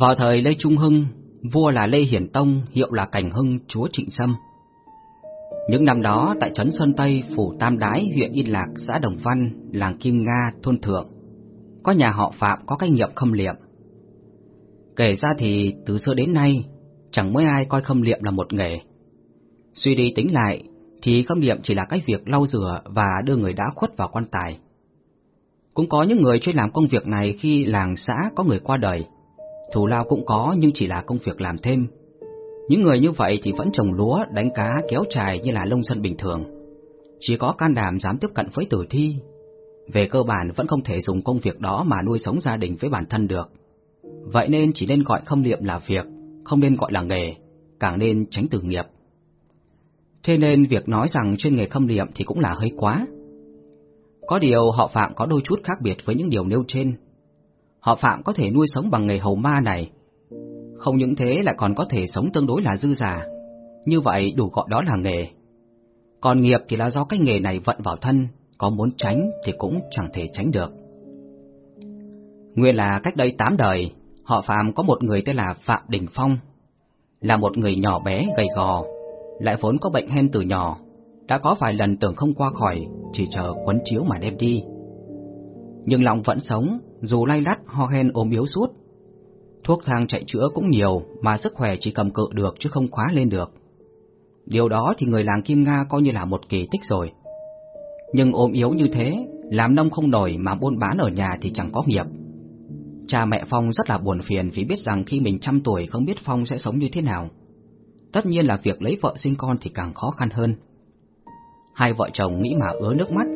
Vào thời Lê Trung Hưng, vua là Lê Hiển Tông, hiệu là Cảnh Hưng, chúa Trịnh Sâm. Những năm đó, tại trấn Sơn Tây, phủ Tam Đái, huyện Yên Lạc, xã Đồng Văn, làng Kim Nga, thôn Thượng, có nhà họ Phạm có cái nghiệp khâm liệm. Kể ra thì từ xưa đến nay, chẳng mấy ai coi khâm liệm là một nghề. Suy đi tính lại, thì khâm niệm chỉ là cái việc lau rửa và đưa người đã khuất vào quan tài. Cũng có những người chuyên làm công việc này khi làng xã có người qua đời. Thù lao cũng có nhưng chỉ là công việc làm thêm. Những người như vậy thì vẫn trồng lúa, đánh cá, kéo trài như là lông dân bình thường. Chỉ có can đảm dám tiếp cận với tử thi. Về cơ bản vẫn không thể dùng công việc đó mà nuôi sống gia đình với bản thân được. Vậy nên chỉ nên gọi khâm niệm là việc, không nên gọi là nghề, càng nên tránh từ nghiệp. Thế nên việc nói rằng chuyên nghề khâm liệm thì cũng là hơi quá. Có điều họ Phạm có đôi chút khác biệt với những điều nêu trên. Họ Phạm có thể nuôi sống bằng nghề hầu ma này. Không những thế lại còn có thể sống tương đối là dư giả. Như vậy đủ gọi đó là nghề. Còn nghiệp thì là do cái nghề này vận vào thân, có muốn tránh thì cũng chẳng thể tránh được. Nguyên là cách đây tám đời, họ Phạm có một người tên là Phạm Đình Phong. Là một người nhỏ bé, gầy gò, lại vốn có bệnh hen từ nhỏ, đã có vài lần tưởng không qua khỏi, chỉ chờ quấn chiếu mà đem đi. Nhưng lòng vẫn sống, dù lay lắt ho hen ốm yếu suốt. Thuốc thang chạy chữa cũng nhiều mà sức khỏe chỉ cầm cự được chứ không khóa lên được. Điều đó thì người làng Kim Nga coi như là một kỳ tích rồi. Nhưng ốm yếu như thế, làm nông không nổi mà buôn bán ở nhà thì chẳng có nghiệp. Cha mẹ Phong rất là buồn phiền vì biết rằng khi mình trăm tuổi không biết Phong sẽ sống như thế nào. Tất nhiên là việc lấy vợ sinh con thì càng khó khăn hơn. Hai vợ chồng nghĩ mà ứa nước mắt,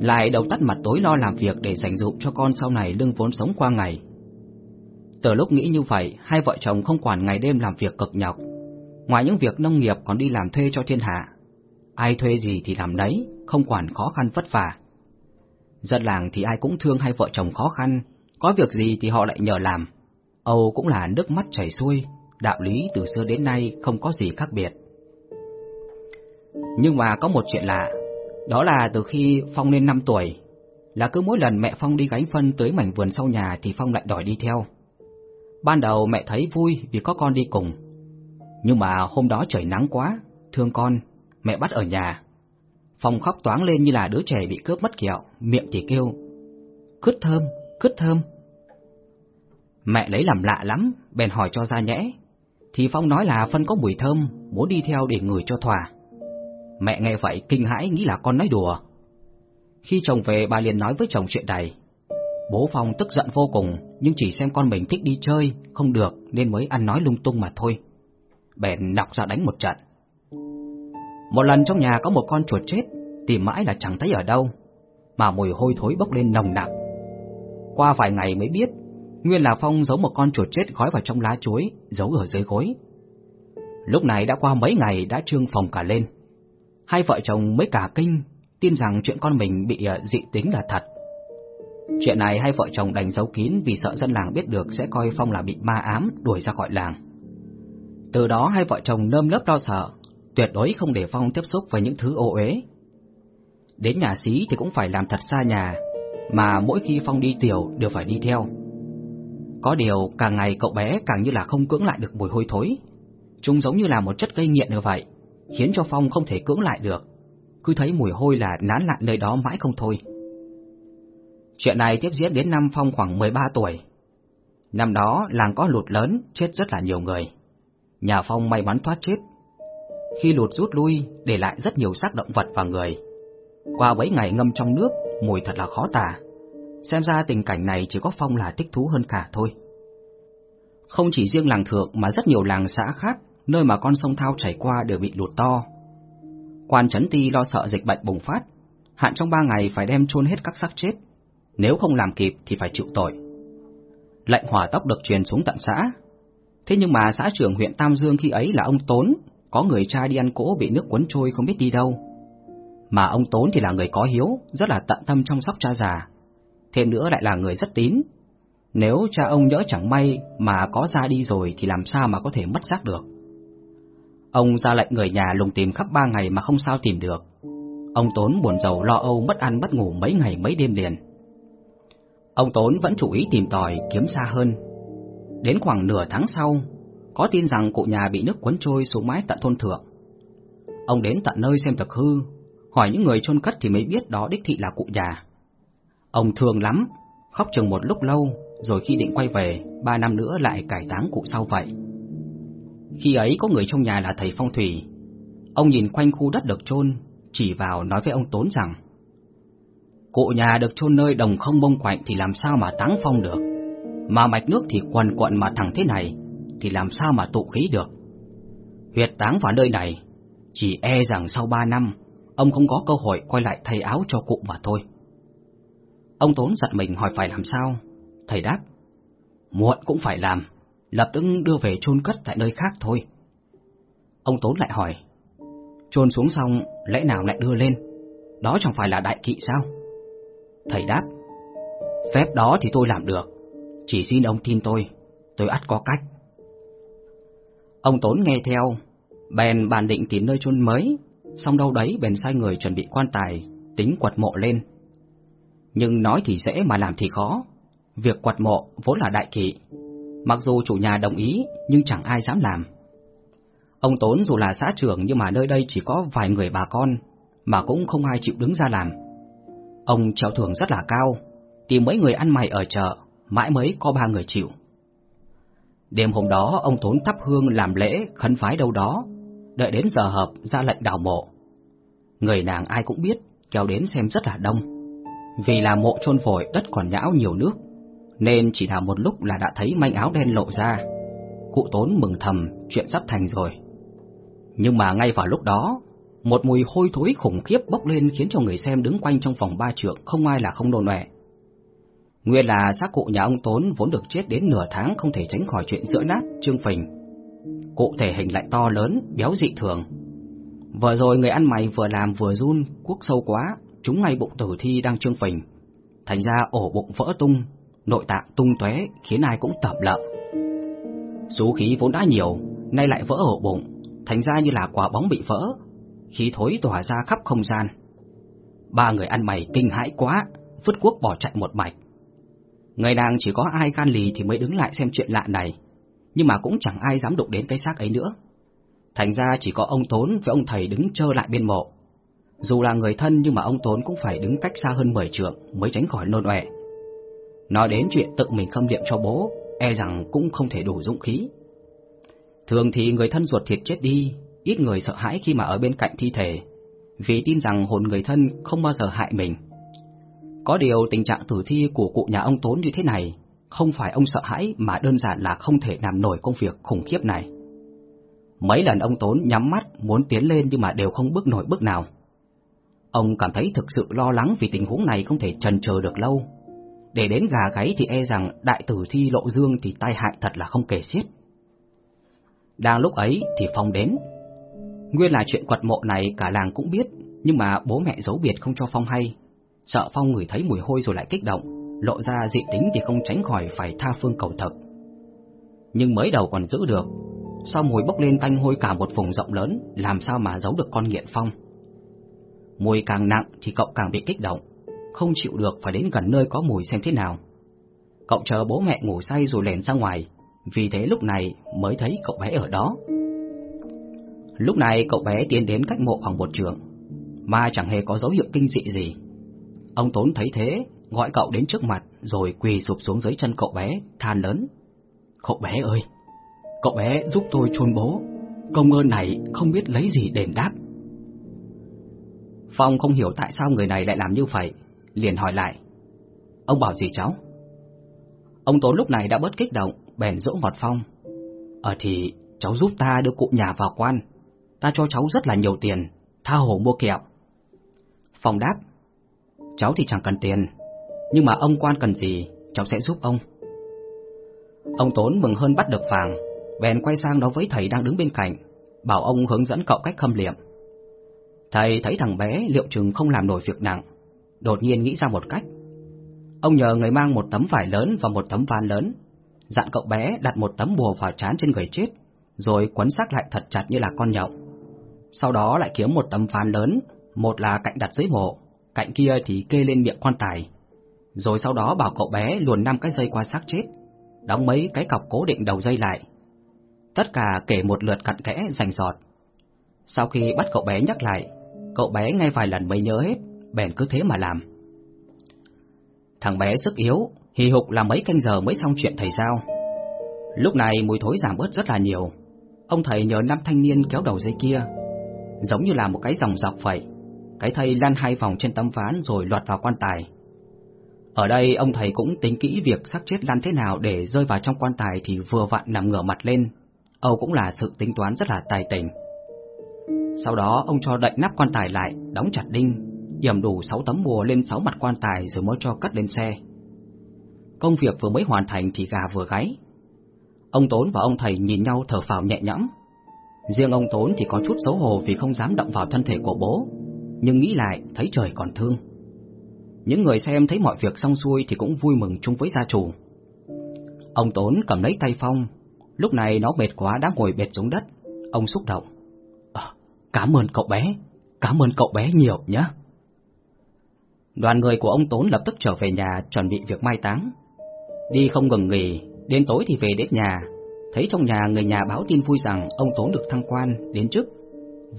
lại đầu tắt mặt tối lo làm việc để dành dụm cho con sau này lương vốn sống qua ngày. Từ lúc nghĩ như vậy, hai vợ chồng không quản ngày đêm làm việc cực nhọc. Ngoài những việc nông nghiệp còn đi làm thuê cho thiên hạ. Ai thuê gì thì làm đấy, không quản khó khăn vất vả. Dân làng thì ai cũng thương hai vợ chồng khó khăn, có việc gì thì họ lại nhờ làm. Âu cũng là nước mắt chảy xuôi, đạo lý từ xưa đến nay không có gì khác biệt. Nhưng mà có một chuyện lạ, đó là từ khi Phong lên 5 tuổi, là cứ mỗi lần mẹ Phong đi gánh phân tới mảnh vườn sau nhà thì Phong lại đòi đi theo. Ban đầu mẹ thấy vui vì có con đi cùng, nhưng mà hôm đó trời nắng quá, thương con, mẹ bắt ở nhà. Phong khóc toáng lên như là đứa trẻ bị cướp mất kẹo, miệng thì kêu, cứt thơm, cứt thơm. Mẹ lấy làm lạ lắm, bèn hỏi cho ra nhẽ, thì Phong nói là phân có mùi thơm, muốn đi theo để ngửi cho thỏa. Mẹ nghe vậy kinh hãi nghĩ là con nói đùa. Khi chồng về bà liền nói với chồng chuyện này. Bố Phong tức giận vô cùng, nhưng chỉ xem con mình thích đi chơi, không được nên mới ăn nói lung tung mà thôi. Bèn nọc ra đánh một trận. Một lần trong nhà có một con chuột chết, tìm mãi là chẳng thấy ở đâu, mà mùi hôi thối bốc lên nồng nặc. Qua vài ngày mới biết, nguyên là Phong giấu một con chuột chết gói vào trong lá chuối, giấu ở dưới gối. Lúc này đã qua mấy ngày đã trương phòng cả lên. Hai vợ chồng mới cả kinh, tin rằng chuyện con mình bị ờ, dị tính là thật. Chuyện này hai vợ chồng đành giấu kín vì sợ dân làng biết được sẽ coi Phong là bị ma ám đuổi ra khỏi làng. Từ đó hai vợ chồng nơm lớp lo sợ, tuyệt đối không để Phong tiếp xúc với những thứ ô uế. Đến nhà xí thì cũng phải làm thật xa nhà, mà mỗi khi Phong đi tiểu đều phải đi theo. Có điều càng ngày cậu bé càng như là không cưỡng lại được mùi hôi thối. Chúng giống như là một chất gây nghiện như vậy, khiến cho Phong không thể cưỡng lại được. Cứ thấy mùi hôi là nán lại nơi đó mãi không thôi. Chuyện này tiếp diễn đến năm Phong khoảng 13 tuổi. Năm đó làng có lụt lớn, chết rất là nhiều người. Nhà Phong may mắn thoát chết. Khi lụt rút lui, để lại rất nhiều xác động vật và người. Qua mấy ngày ngâm trong nước, mùi thật là khó tả. Xem ra tình cảnh này chỉ có Phong là thích thú hơn cả thôi. Không chỉ riêng làng thượng mà rất nhiều làng xã khác, nơi mà con sông Thao chảy qua đều bị lụt to. Quan trấn ti lo sợ dịch bệnh bùng phát, hạn trong ba ngày phải đem chôn hết các xác chết, nếu không làm kịp thì phải chịu tội. Lệnh hỏa tốc được truyền xuống tận xã. Thế nhưng mà xã trưởng huyện Tam Dương khi ấy là ông Tốn, có người cha đi ăn cỗ bị nước cuốn trôi không biết đi đâu. Mà ông Tốn thì là người có hiếu, rất là tận tâm chăm sóc cha già, thêm nữa lại là người rất tín. Nếu cha ông nhỡ chẳng may mà có ra đi rồi thì làm sao mà có thể mất xác được. Ông ra lệnh người nhà lùng tìm khắp ba ngày mà không sao tìm được. Ông Tốn buồn rầu lo âu mất ăn mất ngủ mấy ngày mấy đêm liền. Ông Tốn vẫn chủ ý tìm tòi kiếm xa hơn. Đến khoảng nửa tháng sau, có tin rằng cụ nhà bị nước cuốn trôi xuống mái tận thôn thượng. Ông đến tận nơi xem thực hư, hỏi những người chôn cất thì mới biết đó đích thị là cụ già. Ông thương lắm, khóc chừng một lúc lâu, rồi khi định quay về, ba năm nữa lại cải táng cụ sau vậy. Khi ấy có người trong nhà là thầy phong thủy, ông nhìn quanh khu đất được chôn, chỉ vào nói với ông Tốn rằng Cụ nhà được chôn nơi đồng không bông quạnh thì làm sao mà táng phong được, mà mạch nước thì quần quận mà thẳng thế này, thì làm sao mà tụ khí được. Huyệt táng vào nơi này, chỉ e rằng sau ba năm, ông không có cơ hội quay lại thay áo cho cụ mà thôi. Ông Tốn giật mình hỏi phải làm sao, thầy đáp, muộn cũng phải làm, lập tức đưa về chôn cất tại nơi khác thôi. Ông Tốn lại hỏi, chôn xuống xong lẽ nào lại đưa lên, đó chẳng phải là đại kỵ sao? Thầy đáp, phép đó thì tôi làm được, chỉ xin ông tin tôi, tôi ắt có cách. Ông Tốn nghe theo, bèn bàn định tìm nơi chôn mới, xong đâu đấy bèn sai người chuẩn bị quan tài, tính quật mộ lên. Nhưng nói thì dễ mà làm thì khó, việc quạt mộ vốn là đại kỵ, mặc dù chủ nhà đồng ý nhưng chẳng ai dám làm. Ông Tốn dù là xã trưởng nhưng mà nơi đây chỉ có vài người bà con, mà cũng không ai chịu đứng ra làm. Ông treo thưởng rất là cao, tìm mấy người ăn mày ở chợ, mãi mới có ba người chịu. Đêm hôm đó ông Tốn thắp hương làm lễ khấn phái đâu đó, đợi đến giờ hợp ra lệnh đào mộ. Người nàng ai cũng biết, kéo đến xem rất là đông. Vì là mộ chôn vội đất còn nhão nhiều nước, nên chỉ là một lúc là đã thấy manh áo đen lộ ra. Cụ Tốn mừng thầm, chuyện sắp thành rồi. Nhưng mà ngay vào lúc đó, một mùi hôi thối khủng khiếp bốc lên khiến cho người xem đứng quanh trong phòng ba trượng không ai là không nôn nọe. Nguyên là xác cụ nhà ông Tốn vốn được chết đến nửa tháng không thể tránh khỏi chuyện giữa nát, trương phình. Cụ thể hình lại to lớn, béo dị thường. Vừa rồi người ăn mày vừa làm vừa run, cuốc sâu quá, chúng ngay bụng tử thi đang trương phình. Thành ra ổ bụng vỡ tung, nội tạng tung tóe khiến ai cũng tẩm lợm. Số khí vốn đã nhiều, nay lại vỡ ổ bụng, thành ra như là quả bóng bị vỡ, khí thối tỏa ra khắp không gian. Ba người ăn mày kinh hãi quá, vứt cuốc bỏ chạy một mạch. Người nàng chỉ có ai gan lì thì mới đứng lại xem chuyện lạ này, nhưng mà cũng chẳng ai dám đụng đến cái xác ấy nữa. Thành ra chỉ có ông Tốn với ông thầy đứng trơ lại bên mộ. Dù là người thân nhưng mà ông Tốn cũng phải đứng cách xa hơn 10 trượng mới tránh khỏi nôn ọe. Nói đến chuyện tự mình khâm liệm cho bố, e rằng cũng không thể đủ dũng khí. Thường thì người thân ruột thịt chết đi, ít người sợ hãi khi mà ở bên cạnh thi thể, vì tin rằng hồn người thân không bao giờ hại mình. Có điều tình trạng tử thi của cụ nhà ông Tốn như thế này, không phải ông sợ hãi mà đơn giản là không thể làm nổi công việc khủng khiếp này. Mấy lần ông Tốn nhắm mắt muốn tiến lên nhưng mà đều không bước nổi bước nào. Ông cảm thấy thực sự lo lắng vì tình huống này không thể trần chờ được lâu. Để đến gà gáy thì e rằng đại tử thi lộ dương thì tai hại thật là không kể xiết. Đang lúc ấy thì Phong đến. Nguyên là chuyện quật mộ này cả làng cũng biết, nhưng mà bố mẹ giấu biệt không cho Phong hay. Sợ Phong ngửi thấy mùi hôi rồi lại kích động, lộ ra dị tính thì không tránh khỏi phải tha phương cầu thực. Nhưng mới đầu còn giữ được, sau mùi bốc lên tanh hôi cả một vùng rộng lớn, làm sao mà giấu được con nghiện Phong. Mùi càng nặng thì cậu càng bị kích động, không chịu được phải đến gần nơi có mùi xem thế nào. Cậu chờ bố mẹ ngủ say rồi lèn ra ngoài, vì thế lúc này mới thấy cậu bé ở đó. Lúc này cậu bé tiến đến cách mộ khoảng một trường, mà chẳng hề có dấu hiệu kinh dị gì. Ông Tốn thấy thế, gọi cậu đến trước mặt rồi quỳ sụp xuống dưới chân cậu bé, than lớn. Cậu bé ơi, cậu bé giúp tôi chôn bố, công ơn này không biết lấy gì đền đáp. Phong không hiểu tại sao người này lại làm như vậy, liền hỏi lại. Ông bảo gì cháu? Ông Tốn lúc này đã bớt kích động, bèn dỗ ngọt Phong. Ờ thì cháu giúp ta đưa cụ nhà vào quan, ta cho cháu rất là nhiều tiền, tha hồ mua kẹo. Phong đáp, cháu thì chẳng cần tiền, nhưng mà ông quan cần gì, cháu sẽ giúp ông. Ông Tốn mừng hơn bắt được vàng, bèn quay sang nói với thầy đang đứng bên cạnh, bảo ông hướng dẫn cậu cách khâm liệm. Thầy thấy thằng bé liệu chừng không làm nổi việc nặng, đột nhiên nghĩ ra một cách. Ông nhờ người mang một tấm vải lớn và một tấm van lớn, dặn cậu bé đặt một tấm bùa vào trán trên người chết, rồi quấn xác lại thật chặt như là con nhộng. Sau đó lại kiếm một tấm van lớn, Một là cạnh đặt dưới mộ, cạnh kia thì kê lên miệng quan tài. Rồi sau đó bảo cậu bé luồn năm cái dây qua xác chết, đóng mấy cái cọc cố định đầu dây lại. Tất cả kể một lượt cặn kẽ rành rọt. Sau khi bắt cậu bé nhắc lại, cậu bé nghe vài lần mới nhớ hết, bèn cứ thế mà làm. Thằng bé sức yếu, hì hục làm mấy canh giờ mới xong chuyện thầy giao. Lúc này mùi thối giảm bớt rất là nhiều. Ông thầy nhờ năm thanh niên kéo đầu dây kia, giống như là một cái dòng dọc vậy. Cái thây lăn hai vòng trên tấm ván rồi loạt vào quan tài. Ở đây ông thầy cũng tính kỹ việc xác chết lăn thế nào để rơi vào trong quan tài thì vừa vặn nằm ngửa mặt lên. Âu cũng là sự tính toán rất là tài tình. Sau đó ông cho đậy nắp quan tài lại, đóng chặt đinh, yểm đủ 6 tấm bùa lên 6 mặt quan tài rồi mới cho cất lên xe. Công việc vừa mới hoàn thành thì gà vừa gáy. Ông Tốn và ông thầy nhìn nhau thở phào nhẹ nhõm. Riêng ông Tốn thì có chút xấu hổ vì không dám động vào thân thể của bố, nhưng nghĩ lại thấy trời còn thương. Những người xem thấy mọi việc xong xuôi thì cũng vui mừng chung với gia chủ. Ông Tốn cầm lấy tay Phong, lúc này nó mệt quá đã ngồi bệt xuống đất. Ông xúc động. Cảm ơn cậu bé, cảm ơn cậu bé nhiều nhé. Đoàn người của ông Tốn lập tức trở về nhà chuẩn bị việc mai táng. Đi không ngừng nghỉ, đến tối thì về đến nhà, thấy trong nhà người nhà báo tin vui rằng ông Tốn được thăng quan đến chức,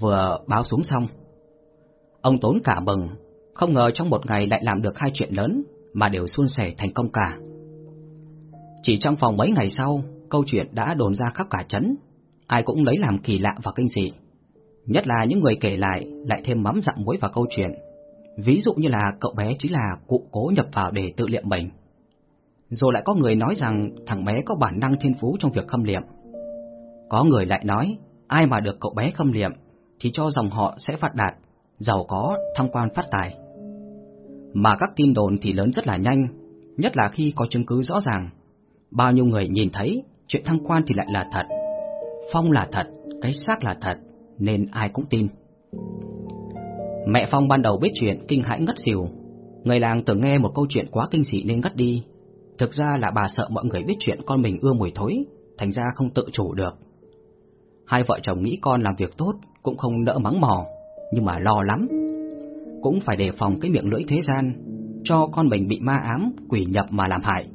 vừa báo xuống xong. Ông Tốn cả mừng, không ngờ trong một ngày lại làm được hai chuyện lớn mà đều suôn sẻ thành công cả. Chỉ trong vòng mấy ngày sau, câu chuyện đã đồn ra khắp cả trấn, ai cũng lấy làm kỳ lạ và kinh dị. Nhất là những người kể lại lại thêm mắm dặm muối vào câu chuyện. Ví dụ như là cậu bé chỉ là cụ cố nhập vào để tự liệm mình. Rồi lại có người nói rằng thằng bé có bản năng thiên phú trong việc khâm liệm. Có người lại nói, ai mà được cậu bé khâm liệm thì cho dòng họ sẽ phát đạt, giàu có, thăng quan phát tài. Mà các tin đồn thì lớn rất là nhanh, nhất là khi có chứng cứ rõ ràng. Bao nhiêu người nhìn thấy chuyện thăng quan thì lại là thật. Phong là thật, cái xác là thật, nên ai cũng tin. Mẹ Phong ban đầu biết chuyện kinh hãi ngất xỉu. Người làng tưởng nghe một câu chuyện quá kinh dị nên ngất đi. Thực ra là bà sợ mọi người biết chuyện con mình ưa mùi thối, thành ra không tự chủ được. Hai vợ chồng nghĩ con làm việc tốt cũng không nỡ mắng mò, nhưng mà lo lắm. Cũng phải đề phòng cái miệng lưỡi thế gian, cho con mình bị ma ám, quỷ nhập mà làm hại.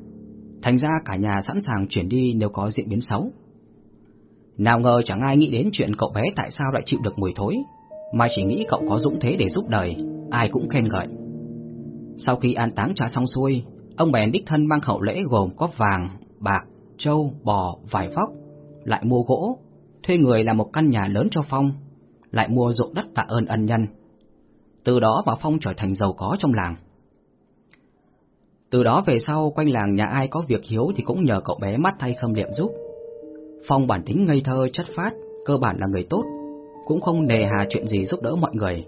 Thành ra cả nhà sẵn sàng chuyển đi nếu có diễn biến xấu. Nào ngờ chẳng ai nghĩ đến chuyện cậu bé tại sao lại chịu được mùi thối, mà chỉ nghĩ cậu có dũng thế để giúp đời, ai cũng khen ngợi. Sau khi an táng cha xong xuôi, ông bèn đích thân mang hậu lễ gồm có vàng, bạc, trâu, bò, vải vóc, lại mua gỗ, thuê người làm một căn nhà lớn cho Phong, lại mua ruộng đất tạ ơn ân nhân. Từ đó mà Phong trở thành giàu có trong làng. Từ đó về sau, quanh làng nhà ai có việc hiếu thì cũng nhờ cậu bé mắt thay khâm liệm giúp. Phong bản tính ngây thơ, chất phát, cơ bản là người tốt, cũng không nề hà chuyện gì giúp đỡ mọi người.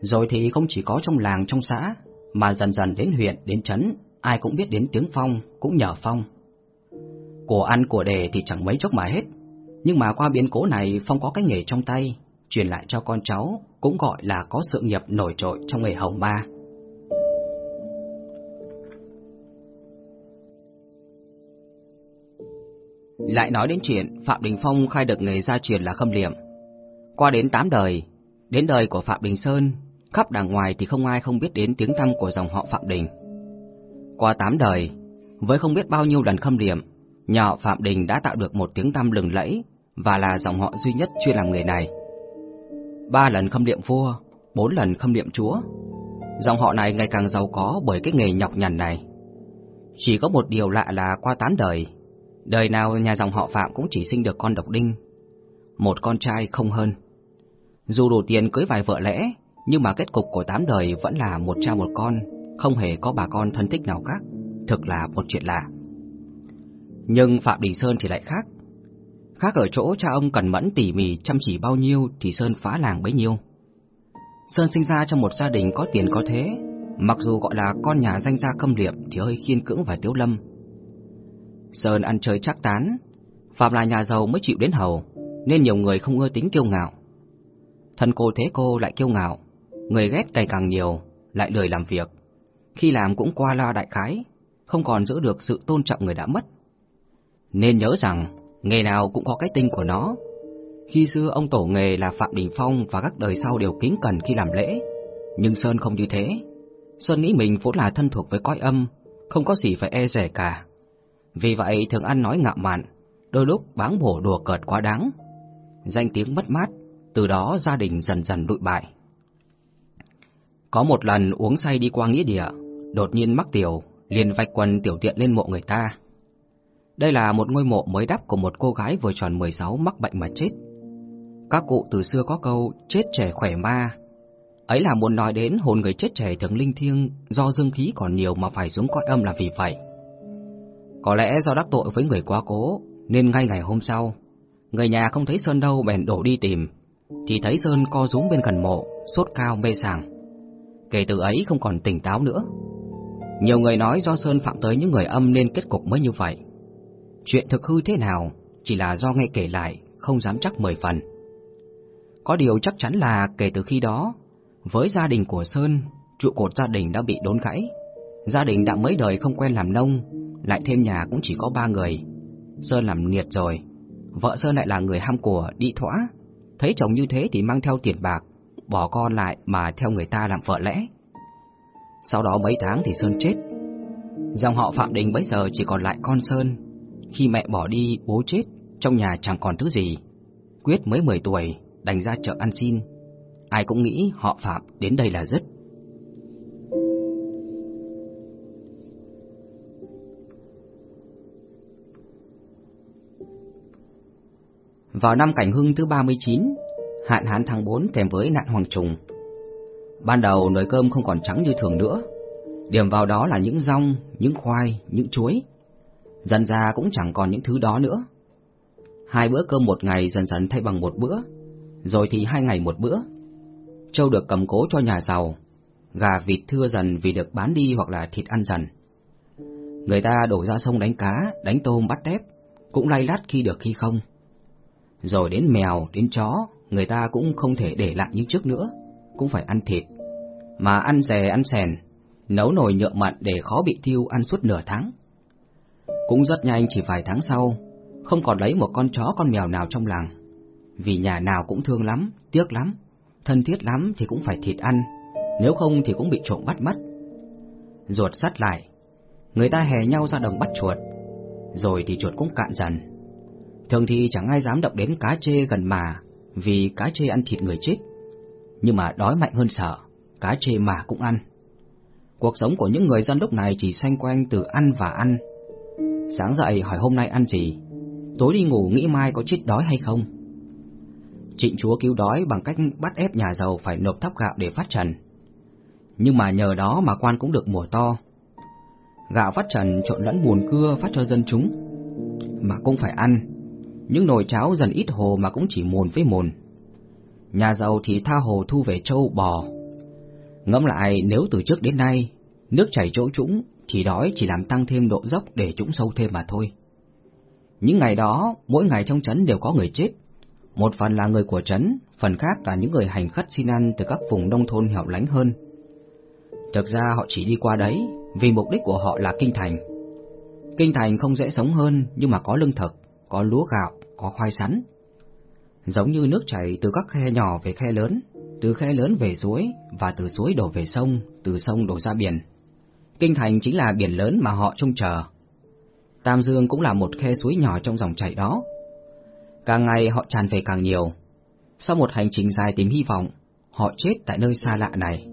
Rồi thì không chỉ có trong làng trong xã, mà dần dần đến huyện, đến trấn, ai cũng biết đến tiếng Phong, cũng nhờ Phong. Của ăn của đề thì chẳng mấy chốc mà hết, nhưng mà qua biến cố này Phong có cái nghề trong tay, truyền lại cho con cháu, cũng gọi là có sự nghiệp nổi trội trong nghề hồng ma. Lại nói đến chuyện Phạm Đình Phong khai được nghề gia truyền là khâm liệm. Qua đến tám đời, đến đời của Phạm Đình Sơn, khắp đàng ngoài thì không ai không biết đến tiếng tăm của dòng họ Phạm Đình. Qua tám đời, với không biết bao nhiêu lần khâm liệm, nhà họ Phạm Đình đã tạo được một tiếng tăm lừng lẫy và là dòng họ duy nhất chuyên làm nghề này. Ba lần khâm liệm vua, bốn lần khâm liệm chúa. Dòng họ này ngày càng giàu có bởi cái nghề nhọc nhằn này. Chỉ có một điều lạ là qua tám đời, đời nào nhà dòng họ Phạm cũng chỉ sinh được con độc đinh, một con trai không hơn. Dù đủ tiền cưới vài vợ lẽ, nhưng mà kết cục của tám đời vẫn là một cha một con, không hề có bà con thân thích nào khác, thực là một chuyện lạ. Nhưng Phạm Đình Sơn thì lại khác. Khác ở chỗ cha ông cần mẫn tỉ mỉ chăm chỉ bao nhiêu thì Sơn phá làng bấy nhiêu. Sơn sinh ra trong một gia đình có tiền có thế, mặc dù gọi là con nhà danh gia câm liệm thì hơi khiên cưỡng và tiếu lâm. Sơn ăn chơi chắc tán, Phạm là nhà giàu mới chịu đến hầu, nên nhiều người không ưa tính kiêu ngạo. Thân cô thế cô lại kiêu ngạo, người ghét ngày càng nhiều, lại lười làm việc. Khi làm cũng qua la đại khái, không còn giữ được sự tôn trọng người đã mất. Nên nhớ rằng, nghề nào cũng có cái tinh của nó. Khi xưa ông tổ nghề là Phạm Đình Phong và các đời sau đều kính cẩn khi làm lễ, nhưng Sơn không như thế. Sơn nghĩ mình vốn là thân thuộc với cõi âm, không có gì phải e rẻ cả. Vì vậy thường ăn nói ngạo mạn, đôi lúc báng bổ đùa cợt quá đáng. Danh tiếng mất mát, từ đó gia đình dần dần lụi bại. Có một lần uống say đi qua nghĩa địa, đột nhiên mắc tiểu, liền vạch quần tiểu tiện lên mộ người ta. Đây là một ngôi mộ mới đắp của một cô gái vừa tròn 16 mắc bệnh mà chết. Các cụ từ xưa có câu chết trẻ khỏe ma. Ấy là muốn nói đến hồn người chết trẻ thường linh thiêng do dương khí còn nhiều mà phải xuống cõi âm là vì vậy. Có lẽ do đắc tội với người quá cố nên ngay ngày hôm sau, người nhà không thấy Sơn đâu bèn đổ đi tìm, thì thấy Sơn co rúm bên gần mộ, sốt cao mê sảng. Kể từ ấy không còn tỉnh táo nữa. Nhiều người nói do Sơn phạm tới những người âm nên kết cục mới như vậy. Chuyện thực hư thế nào chỉ là do nghe kể lại, không dám chắc mười phần. Có điều chắc chắn là kể từ khi đó, với gia đình của Sơn, trụ cột gia đình đã bị đốn gãy. Gia đình đã mấy đời không quen làm nông, lại thêm nhà cũng chỉ có ba người. Sơn làm nghiệt rồi, vợ Sơn lại là người ham của, đi thỏa. Thấy chồng như thế thì mang theo tiền bạc, bỏ con lại mà theo người ta làm vợ lẽ. Sau đó mấy tháng thì Sơn chết. Dòng họ Phạm Đình bây giờ chỉ còn lại con Sơn. Khi mẹ bỏ đi, bố chết, trong nhà chẳng còn thứ gì. Quyết mới 10 tuổi, đành ra chợ ăn xin. Ai cũng nghĩ họ Phạm đến đây là dứt. Vào năm Cảnh Hưng thứ 39, hạn hán tháng 4 kèm với nạn hoàng trùng. Ban đầu nồi cơm không còn trắng như thường nữa, điểm vào đó là những rong, những khoai, những chuối. Dần ra cũng chẳng còn những thứ đó nữa. Hai bữa cơm một ngày dần dần thay bằng một bữa, rồi thì hai ngày một bữa. châu được cầm cố cho nhà giàu, gà vịt thưa dần vì được bán đi hoặc là thịt ăn dần. Người ta đổ ra sông đánh cá, đánh tôm bắt tép, cũng lay lắt khi được khi không. Rồi đến mèo, đến chó, người ta cũng không thể để lại như trước nữa, cũng phải ăn thịt. Mà ăn rè ăn sèn, nấu nồi nhựa mặn để khó bị thiêu ăn suốt nửa tháng. Cũng rất nhanh chỉ vài tháng sau, không còn lấy một con chó con mèo nào trong làng. Vì nhà nào cũng thương lắm, tiếc lắm, thân thiết lắm thì cũng phải thịt ăn, nếu không thì cũng bị trộm bắt mất. Ruột sắt lại, người ta hè nhau ra đồng bắt chuột, rồi thì chuột cũng cạn dần. Thường thì chẳng ai dám động đến cá chê gần mà, vì cá chê ăn thịt người chết. Nhưng mà đói mạnh hơn sợ, cá chê mà cũng ăn. Cuộc sống của những người dân lúc này chỉ xoay quanh từ ăn và ăn. Sáng dậy hỏi hôm nay ăn gì, tối đi ngủ nghĩ mai có chết đói hay không. Trịnh chúa cứu đói bằng cách bắt ép nhà giàu phải nộp thóc gạo để phát trần. Nhưng mà nhờ đó mà quan cũng được mùa to. Gạo phát trần trộn lẫn buồn cưa phát cho dân chúng. Mà cũng phải ăn, những nồi cháo dần ít hồ mà cũng chỉ mồn với mồn. Nhà giàu thì tha hồ thu về trâu bò. Ngẫm lại nếu từ trước đến nay, nước chảy chỗ trũng thì đói chỉ làm tăng thêm độ dốc để trũng sâu thêm mà thôi. Những ngày đó, mỗi ngày trong trấn đều có người chết. Một phần là người của trấn, phần khác là những người hành khất xin ăn từ các vùng nông thôn hẻo lánh hơn. Thực ra họ chỉ đi qua đấy vì mục đích của họ là kinh thành. Kinh thành không dễ sống hơn nhưng mà có lương thực, có lúa gạo, có khoai sắn. Giống như nước chảy từ các khe nhỏ về khe lớn, từ khe lớn về suối và từ suối đổ về sông, từ sông đổ ra biển. Kinh thành chính là biển lớn mà họ trông chờ. Tam Dương cũng là một khe suối nhỏ trong dòng chảy đó. Càng ngày họ tràn về càng nhiều. Sau một hành trình dài tìm hy vọng, họ chết tại nơi xa lạ này.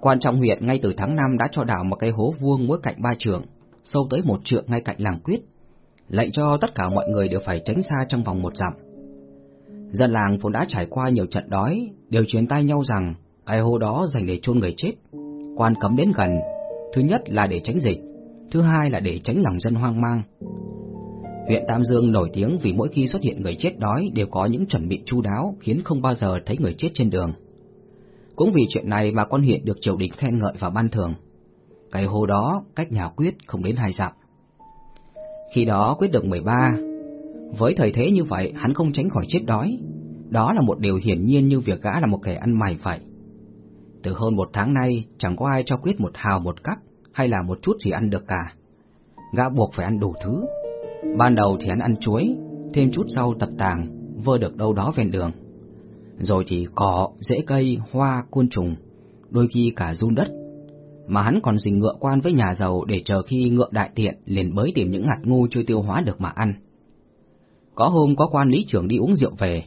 Quan trọng huyện ngay từ tháng 5 đã cho đào một cái hố vuông mỗi cạnh ba trường, sâu tới một trượng ngay cạnh làng quyết, lệnh cho tất cả mọi người đều phải tránh xa trong vòng một dặm. Dân làng vốn đã trải qua nhiều trận đói, đều truyền tay nhau rằng cái hố đó dành để chôn người chết, quan cấm đến gần. Thứ nhất là để tránh dịch, thứ hai là để tránh lòng dân hoang mang. Huyện Tam Dương nổi tiếng vì mỗi khi xuất hiện người chết đói đều có những chuẩn bị chu đáo khiến không bao giờ thấy người chết trên đường. Cũng vì chuyện này mà con huyện được triều đình khen ngợi và ban thưởng. Cái hồ đó cách nhà quyết không đến hai dặm. Khi đó quyết được 13, với thời thế như vậy hắn không tránh khỏi chết đói, đó là một điều hiển nhiên như việc gã là một kẻ ăn mày vậy. Từ hơn một tháng nay chẳng có ai cho quyết một hào một cắc hay là một chút gì ăn được cả. Gã buộc phải ăn đủ thứ. Ban đầu thì hắn ăn chuối, thêm chút rau tập tàng, vơ được đâu đó ven đường. Rồi thì cỏ, rễ cây, hoa, côn trùng, đôi khi cả run đất. Mà hắn còn dình ngựa quan với nhà giàu để chờ khi ngựa đại tiện liền bới tìm những hạt ngu chưa tiêu hóa được mà ăn. Có hôm có quan lý trưởng đi uống rượu về,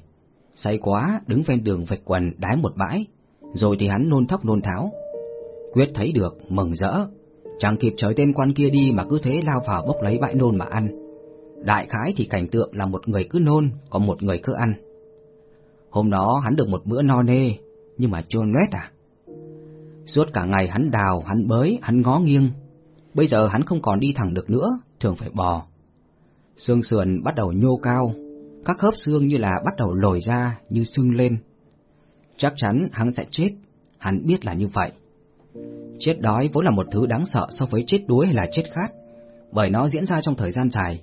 say quá đứng ven đường vạch quần đái một bãi, rồi thì hắn nôn thóc nôn tháo. Quyết thấy được, mừng rỡ, chẳng kịp chờ tên quan kia đi mà cứ thế lao vào bốc lấy bãi nôn mà ăn. Đại khái thì cảnh tượng là một người cứ nôn, còn một người cứ ăn. Hôm đó hắn được một bữa no nê, nhưng mà chôn loét à? Suốt cả ngày hắn đào, hắn bới, hắn ngó nghiêng. Bây giờ hắn không còn đi thẳng được nữa, thường phải bò. Xương sườn bắt đầu nhô cao, các khớp xương như là bắt đầu lồi ra, như sưng lên. Chắc chắn hắn sẽ chết, hắn biết là như vậy. Chết đói vốn là một thứ đáng sợ so với chết đuối hay là chết khát, bởi nó diễn ra trong thời gian dài.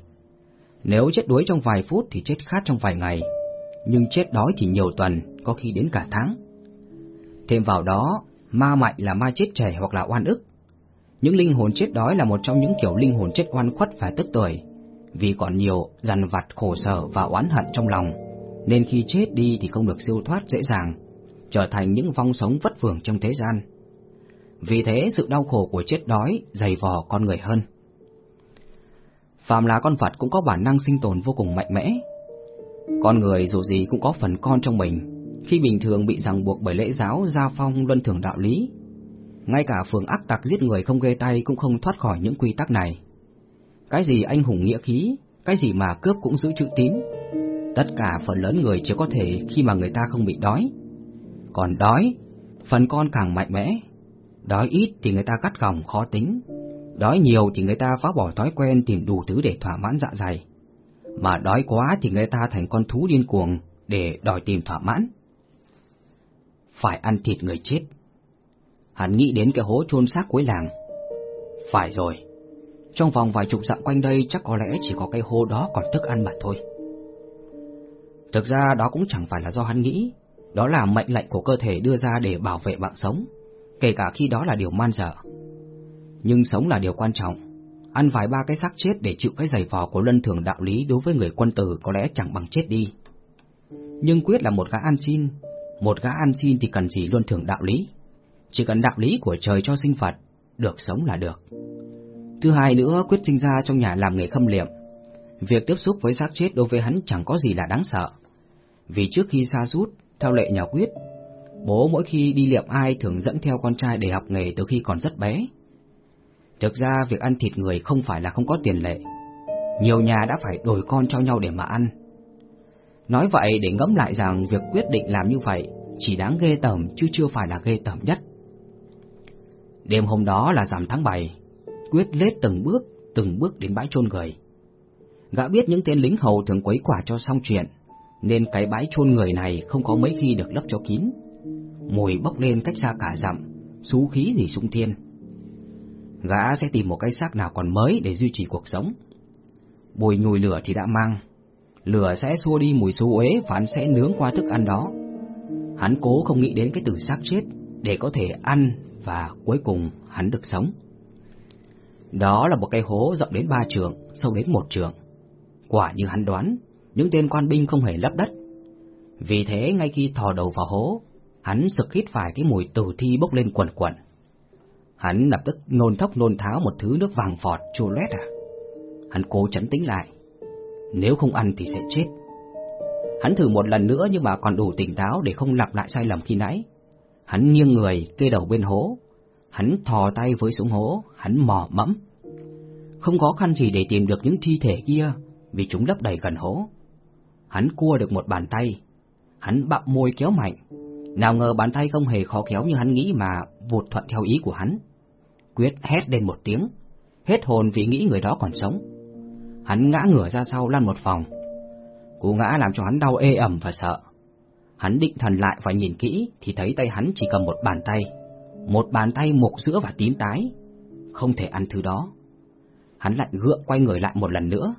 Nếu chết đuối trong vài phút thì chết khát trong vài ngày, nhưng chết đói thì nhiều tuần, có khi đến cả tháng. Thêm vào đó, ma mạnh là ma chết trẻ hoặc là oan ức. Những linh hồn chết đói là một trong những kiểu linh hồn chết oan khuất và tức tuổi, vì còn nhiều dằn vặt khổ sở và oán hận trong lòng, nên khi chết đi thì không được siêu thoát dễ dàng, trở thành những vong sống vất vưởng trong thế gian. Vì thế sự đau khổ của chết đói dày vò con người hơn. Phàm là con vật cũng có bản năng sinh tồn vô cùng mạnh mẽ. Con người dù gì cũng có phần con trong mình, khi bình thường bị ràng buộc bởi lễ giáo gia phong luân thường đạo lý. Ngay cả phường ác tặc giết người không gây tay cũng không thoát khỏi những quy tắc này. Cái gì anh hùng nghĩa khí, cái gì mà cướp cũng giữ chữ tín. Tất cả phần lớn người chỉ có thể khi mà người ta không bị đói. Còn đói, phần con càng mạnh mẽ. Đói ít thì người ta cắt gỏng khó tính. Đói nhiều thì người ta phá bỏ thói quen tìm đủ thứ để thỏa mãn dạ dày. Mà đói quá thì người ta thành con thú điên cuồng để đòi tìm thỏa mãn. Phải ăn thịt người chết. Hắn nghĩ đến cái hố chôn xác cuối làng. Phải rồi, trong vòng vài chục dặm quanh đây chắc có lẽ chỉ có cái hố đó còn thức ăn mà thôi. Thực ra đó cũng chẳng phải là do hắn nghĩ, đó là mệnh lệnh của cơ thể đưa ra để bảo vệ mạng sống, kể cả khi đó là điều man dở. Nhưng sống là điều quan trọng, ăn vài ba cái xác chết để chịu cái giày vò của luân thường đạo lý đối với người quân tử có lẽ chẳng bằng chết đi. Nhưng Quyết là một gã ăn xin, một gã ăn xin thì cần gì luôn thưởng đạo lý, chỉ cần đạo lý của trời cho sinh vật, được sống là được. Thứ hai nữa, Quyết sinh ra trong nhà làm nghề khâm liệm. Việc tiếp xúc với xác chết đối với hắn chẳng có gì là đáng sợ. Vì trước khi xa rút, theo lệ nhà Quyết, bố mỗi khi đi liệm ai thường dẫn theo con trai để học nghề từ khi còn rất bé. Thực ra việc ăn thịt người không phải là không có tiền lệ. Nhiều nhà đã phải đổi con cho nhau để mà ăn. Nói vậy để ngẫm lại rằng việc quyết định làm như vậy chỉ đáng ghê tởm chứ chưa phải là ghê tởm nhất. Đêm hôm đó là rằm tháng 7, quyết lết từng bước, từng bước đến bãi chôn người. Gã biết những tên lính hầu thường quấy quả cho xong chuyện, nên cái bãi chôn người này không có mấy khi được lấp cho kín. Mùi bốc lên cách xa cả dặm, xú khí gì sung thiên. Gã sẽ tìm một cái xác nào còn mới để duy trì cuộc sống. Bùi nhùi lửa thì đã mang, lửa sẽ xua đi mùi xú uế và hắn sẽ nướng qua thức ăn đó. Hắn cố không nghĩ đến cái từ xác chết để có thể ăn và cuối cùng hắn được sống. Đó là một cây hố rộng đến ba trường, sâu đến một trường. Quả như hắn đoán, những tên quan binh không hề lấp đất. Vì thế ngay khi thò đầu vào hố, hắn sực hít phải cái mùi tử thi bốc lên quẩn quẩn. Hắn lập tức nôn thốc nôn tháo một thứ nước vàng phọt chua loét à. Hắn cố chấn tĩnh lại. Nếu không ăn thì sẽ chết. Hắn thử một lần nữa nhưng mà còn đủ tỉnh táo để không lặp lại sai lầm khi nãy. Hắn nghiêng người, kê đầu bên hố, Hắn thò tay với xuống hố, hắn mò mẫm. Không khó khăn gì để tìm được những thi thể kia, vì chúng lấp đầy gần hố. Hắn cua được một bàn tay, hắn bặm môi kéo mạnh. Nào ngờ bàn tay không hề khó kéo như hắn nghĩ mà vụt thuận theo ý của hắn. Quyết hét lên một tiếng, hết hồn vì nghĩ người đó còn sống. Hắn ngã ngửa ra sau lăn một vòng. Cú ngã làm cho hắn đau ê ẩm và sợ. Hắn định thần lại và nhìn kỹ thì thấy tay hắn chỉ cầm một bàn tay một bàn tay mục giữa và tím tái. Không thể ăn thứ đó. Hắn lại gượng quay người lại một lần nữa.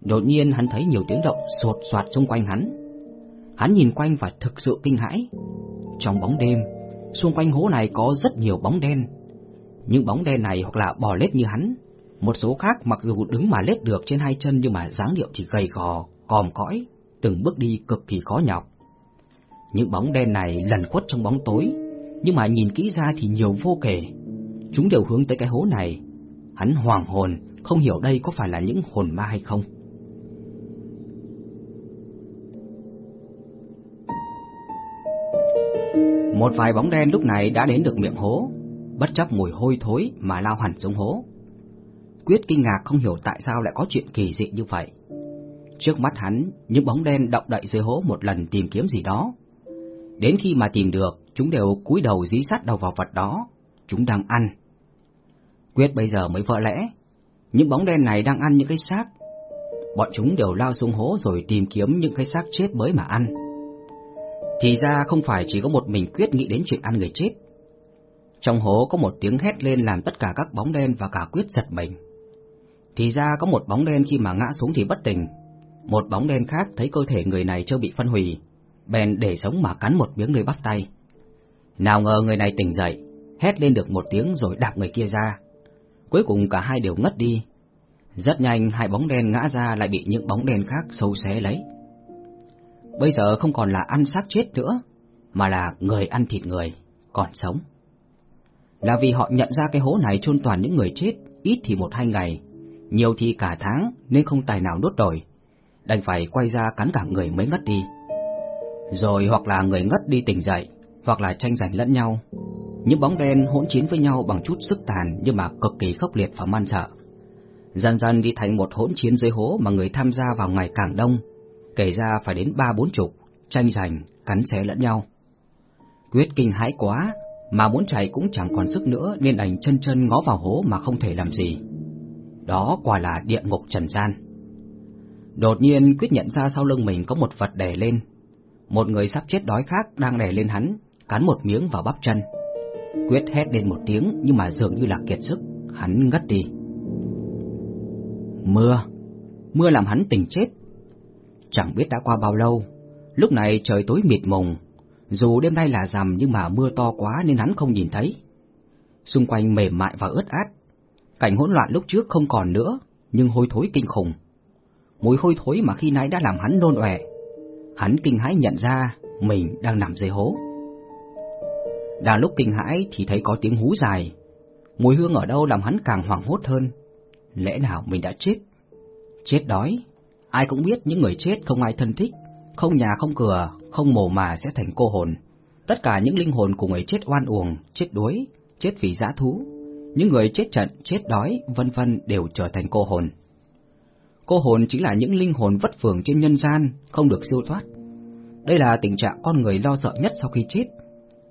Đột nhiên hắn thấy nhiều tiếng động sột soạt xung quanh hắn. Hắn nhìn quanh và thực sự kinh hãi. Trong bóng đêm, xung quanh hố này có rất nhiều bóng đen. Những bóng đen này hoặc là bò lết như hắn, một số khác mặc dù đứng mà lết được trên hai chân nhưng mà dáng điệu thì gầy gò, còm cõi, từng bước đi cực kỳ khó nhọc. Những bóng đen này lần khuất trong bóng tối, nhưng mà nhìn kỹ ra thì nhiều vô kể. Chúng đều hướng tới cái hố này. Hắn hoàng hồn, không hiểu đây có phải là những hồn ma hay không. Một vài bóng đen lúc này đã đến được miệng hố, bất chấp mùi hôi thối mà lao hẳn xuống hố. Quyết kinh ngạc không hiểu tại sao lại có chuyện kỳ dị như vậy. Trước mắt hắn, những bóng đen động đậy dưới hố một lần tìm kiếm gì đó. Đến khi mà tìm được, chúng đều cúi đầu dí sát đầu vào vật đó. Chúng đang ăn. Quyết bây giờ mới vỡ lẽ. Những bóng đen này đang ăn những cái xác. Bọn chúng đều lao xuống hố rồi tìm kiếm những cái xác chết mới mà ăn. Thì ra không phải chỉ có một mình Quyết nghĩ đến chuyện ăn người chết. Trong hố có một tiếng hét lên làm tất cả các bóng đen và cả Quyết giật mình. Thì ra có một bóng đen khi mà ngã xuống thì bất tỉnh. Một bóng đen khác thấy cơ thể người này chưa bị phân hủy, bèn để sống mà cắn một miếng nơi bắt tay. Nào ngờ người này tỉnh dậy, hét lên được một tiếng rồi đạp người kia ra. Cuối cùng cả hai đều ngất đi. Rất nhanh hai bóng đen ngã ra lại bị những bóng đen khác sâu xé lấy. Bây giờ không còn là ăn xác chết nữa, mà là người ăn thịt người, còn sống. Là vì họ nhận ra cái hố này chôn toàn những người chết, ít thì một hai ngày, nhiều thì cả tháng nên không tài nào nuốt đổi, đành phải quay ra cắn cả người mới ngất đi. Rồi hoặc là người ngất đi tỉnh dậy, hoặc là tranh giành lẫn nhau. Những bóng đen hỗn chiến với nhau bằng chút sức tàn nhưng mà cực kỳ khốc liệt và man sợ. Dần dần đi thành một hỗn chiến dưới hố mà người tham gia vào ngày càng đông, kể ra phải đến ba bốn chục, tranh giành, cắn xé lẫn nhau. Quyết kinh hãi quá, mà muốn chạy cũng chẳng còn sức nữa nên đành chân chân ngó vào hố mà không thể làm gì. Đó quả là địa ngục trần gian. Đột nhiên Quyết nhận ra sau lưng mình có một vật đè lên. Một người sắp chết đói khác đang đè lên hắn, cắn một miếng vào bắp chân. Quyết hét lên một tiếng nhưng mà dường như là kiệt sức, hắn ngất đi. Mưa, mưa làm hắn tỉnh chết. Chẳng biết đã qua bao lâu, lúc này trời tối mịt mùng, dù đêm nay là rằm nhưng mà mưa to quá nên hắn không nhìn thấy. Xung quanh mềm mại và ướt át, cảnh hỗn loạn lúc trước không còn nữa, nhưng hôi thối kinh khủng. Mùi hôi thối mà khi nãy đã làm hắn nôn ọe. Hắn kinh hãi nhận ra mình đang nằm dưới hố. Đang lúc kinh hãi thì thấy có tiếng hú dài. Mùi hương ở đâu làm hắn càng hoảng hốt hơn. Lẽ nào mình đã chết? Chết đói. Ai cũng biết những người chết không ai thân thích, không nhà không cửa, không mồ mà sẽ thành cô hồn. Tất cả những linh hồn của người chết oan uổng, chết đuối, chết vì dã thú, những người chết trận, chết đói, vân vân đều trở thành cô hồn. Cô hồn chính là những linh hồn vất vưởng trên nhân gian, không được siêu thoát. Đây là tình trạng con người lo sợ nhất sau khi chết.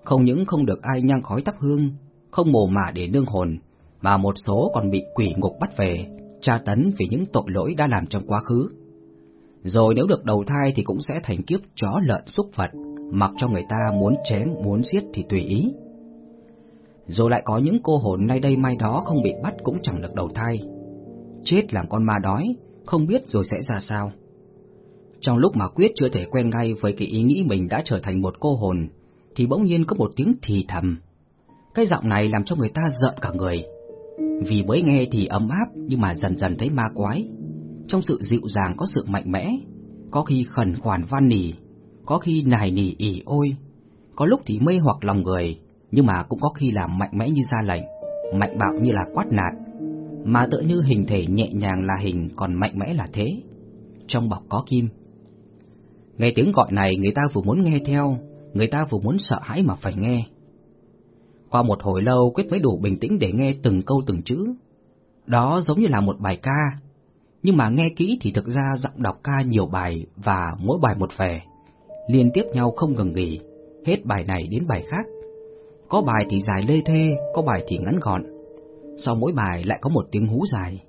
Không những không được ai nhang khói tắp hương, không mồ mả để nương hồn, mà một số còn bị quỷ ngục bắt về, tra tấn vì những tội lỗi đã làm trong quá khứ. Rồi nếu được đầu thai thì cũng sẽ thành kiếp chó lợn xúc vật, mặc cho người ta muốn chém, muốn giết thì tùy ý. Rồi lại có những cô hồn nay đây mai đó không bị bắt cũng chẳng được đầu thai. Chết làm con ma đói, không biết rồi sẽ ra sao. Trong lúc mà Quyết chưa thể quen ngay với cái ý nghĩ mình đã trở thành một cô hồn, thì bỗng nhiên có một tiếng thì thầm. Cái giọng này làm cho người ta giận cả người. Vì mới nghe thì ấm áp nhưng mà dần dần thấy ma quái. Trong sự dịu dàng có sự mạnh mẽ, có khi khẩn khoản van nỉ, có khi nài nỉ ỉ ôi, có lúc thì mê hoặc lòng người, nhưng mà cũng có khi là mạnh mẽ như ra lệnh, mạnh bạo như là quát nạt, mà tựa như hình thể nhẹ nhàng là hình còn mạnh mẽ là thế. Trong bọc có kim. Nghe tiếng gọi này người ta vừa muốn nghe theo, người ta vừa muốn sợ hãi mà phải nghe. Qua một hồi lâu Quyết mới đủ bình tĩnh để nghe từng câu từng chữ. Đó giống như là một bài ca, nhưng mà nghe kỹ thì thực ra giọng đọc ca nhiều bài và mỗi bài một vẻ, liên tiếp nhau không ngừng nghỉ, hết bài này đến bài khác. Có bài thì dài lê thê, có bài thì ngắn gọn. Sau mỗi bài lại có một tiếng hú dài.